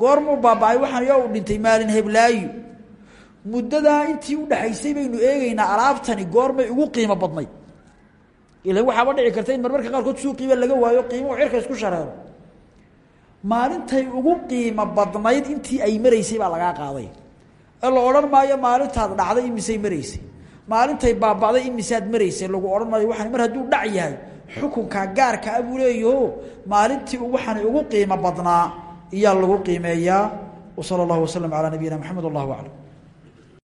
Goormuu baaba-ay waxaan yo dhintay maalin heblaayo muddadaa intii udhaxaysay baynu eegeynaa alaabtani goormay ugu qiimo badnayd ila waxaaba dhici karta in marmarka qaarkood suuqiiba laga waayo qiimuhu cirka isku shareero maalintay ugu qiimo badnayd intii ay maraysay baa lagaa qaaday. Ee la odhan maayo maalintaad dhacday imisay maraysay. Maalintay baaba'day imisaad maraysay lagu odhan maayo waxaan mar hadduu dhac yahay xukunkaa gaarka a buu leeyaho. Maalintii waxaan ugu qiimo badnaa iyaa lagu qiimeeyaa. Wa sala allahu wasalam calaa nabiyina maxamed allahu aclam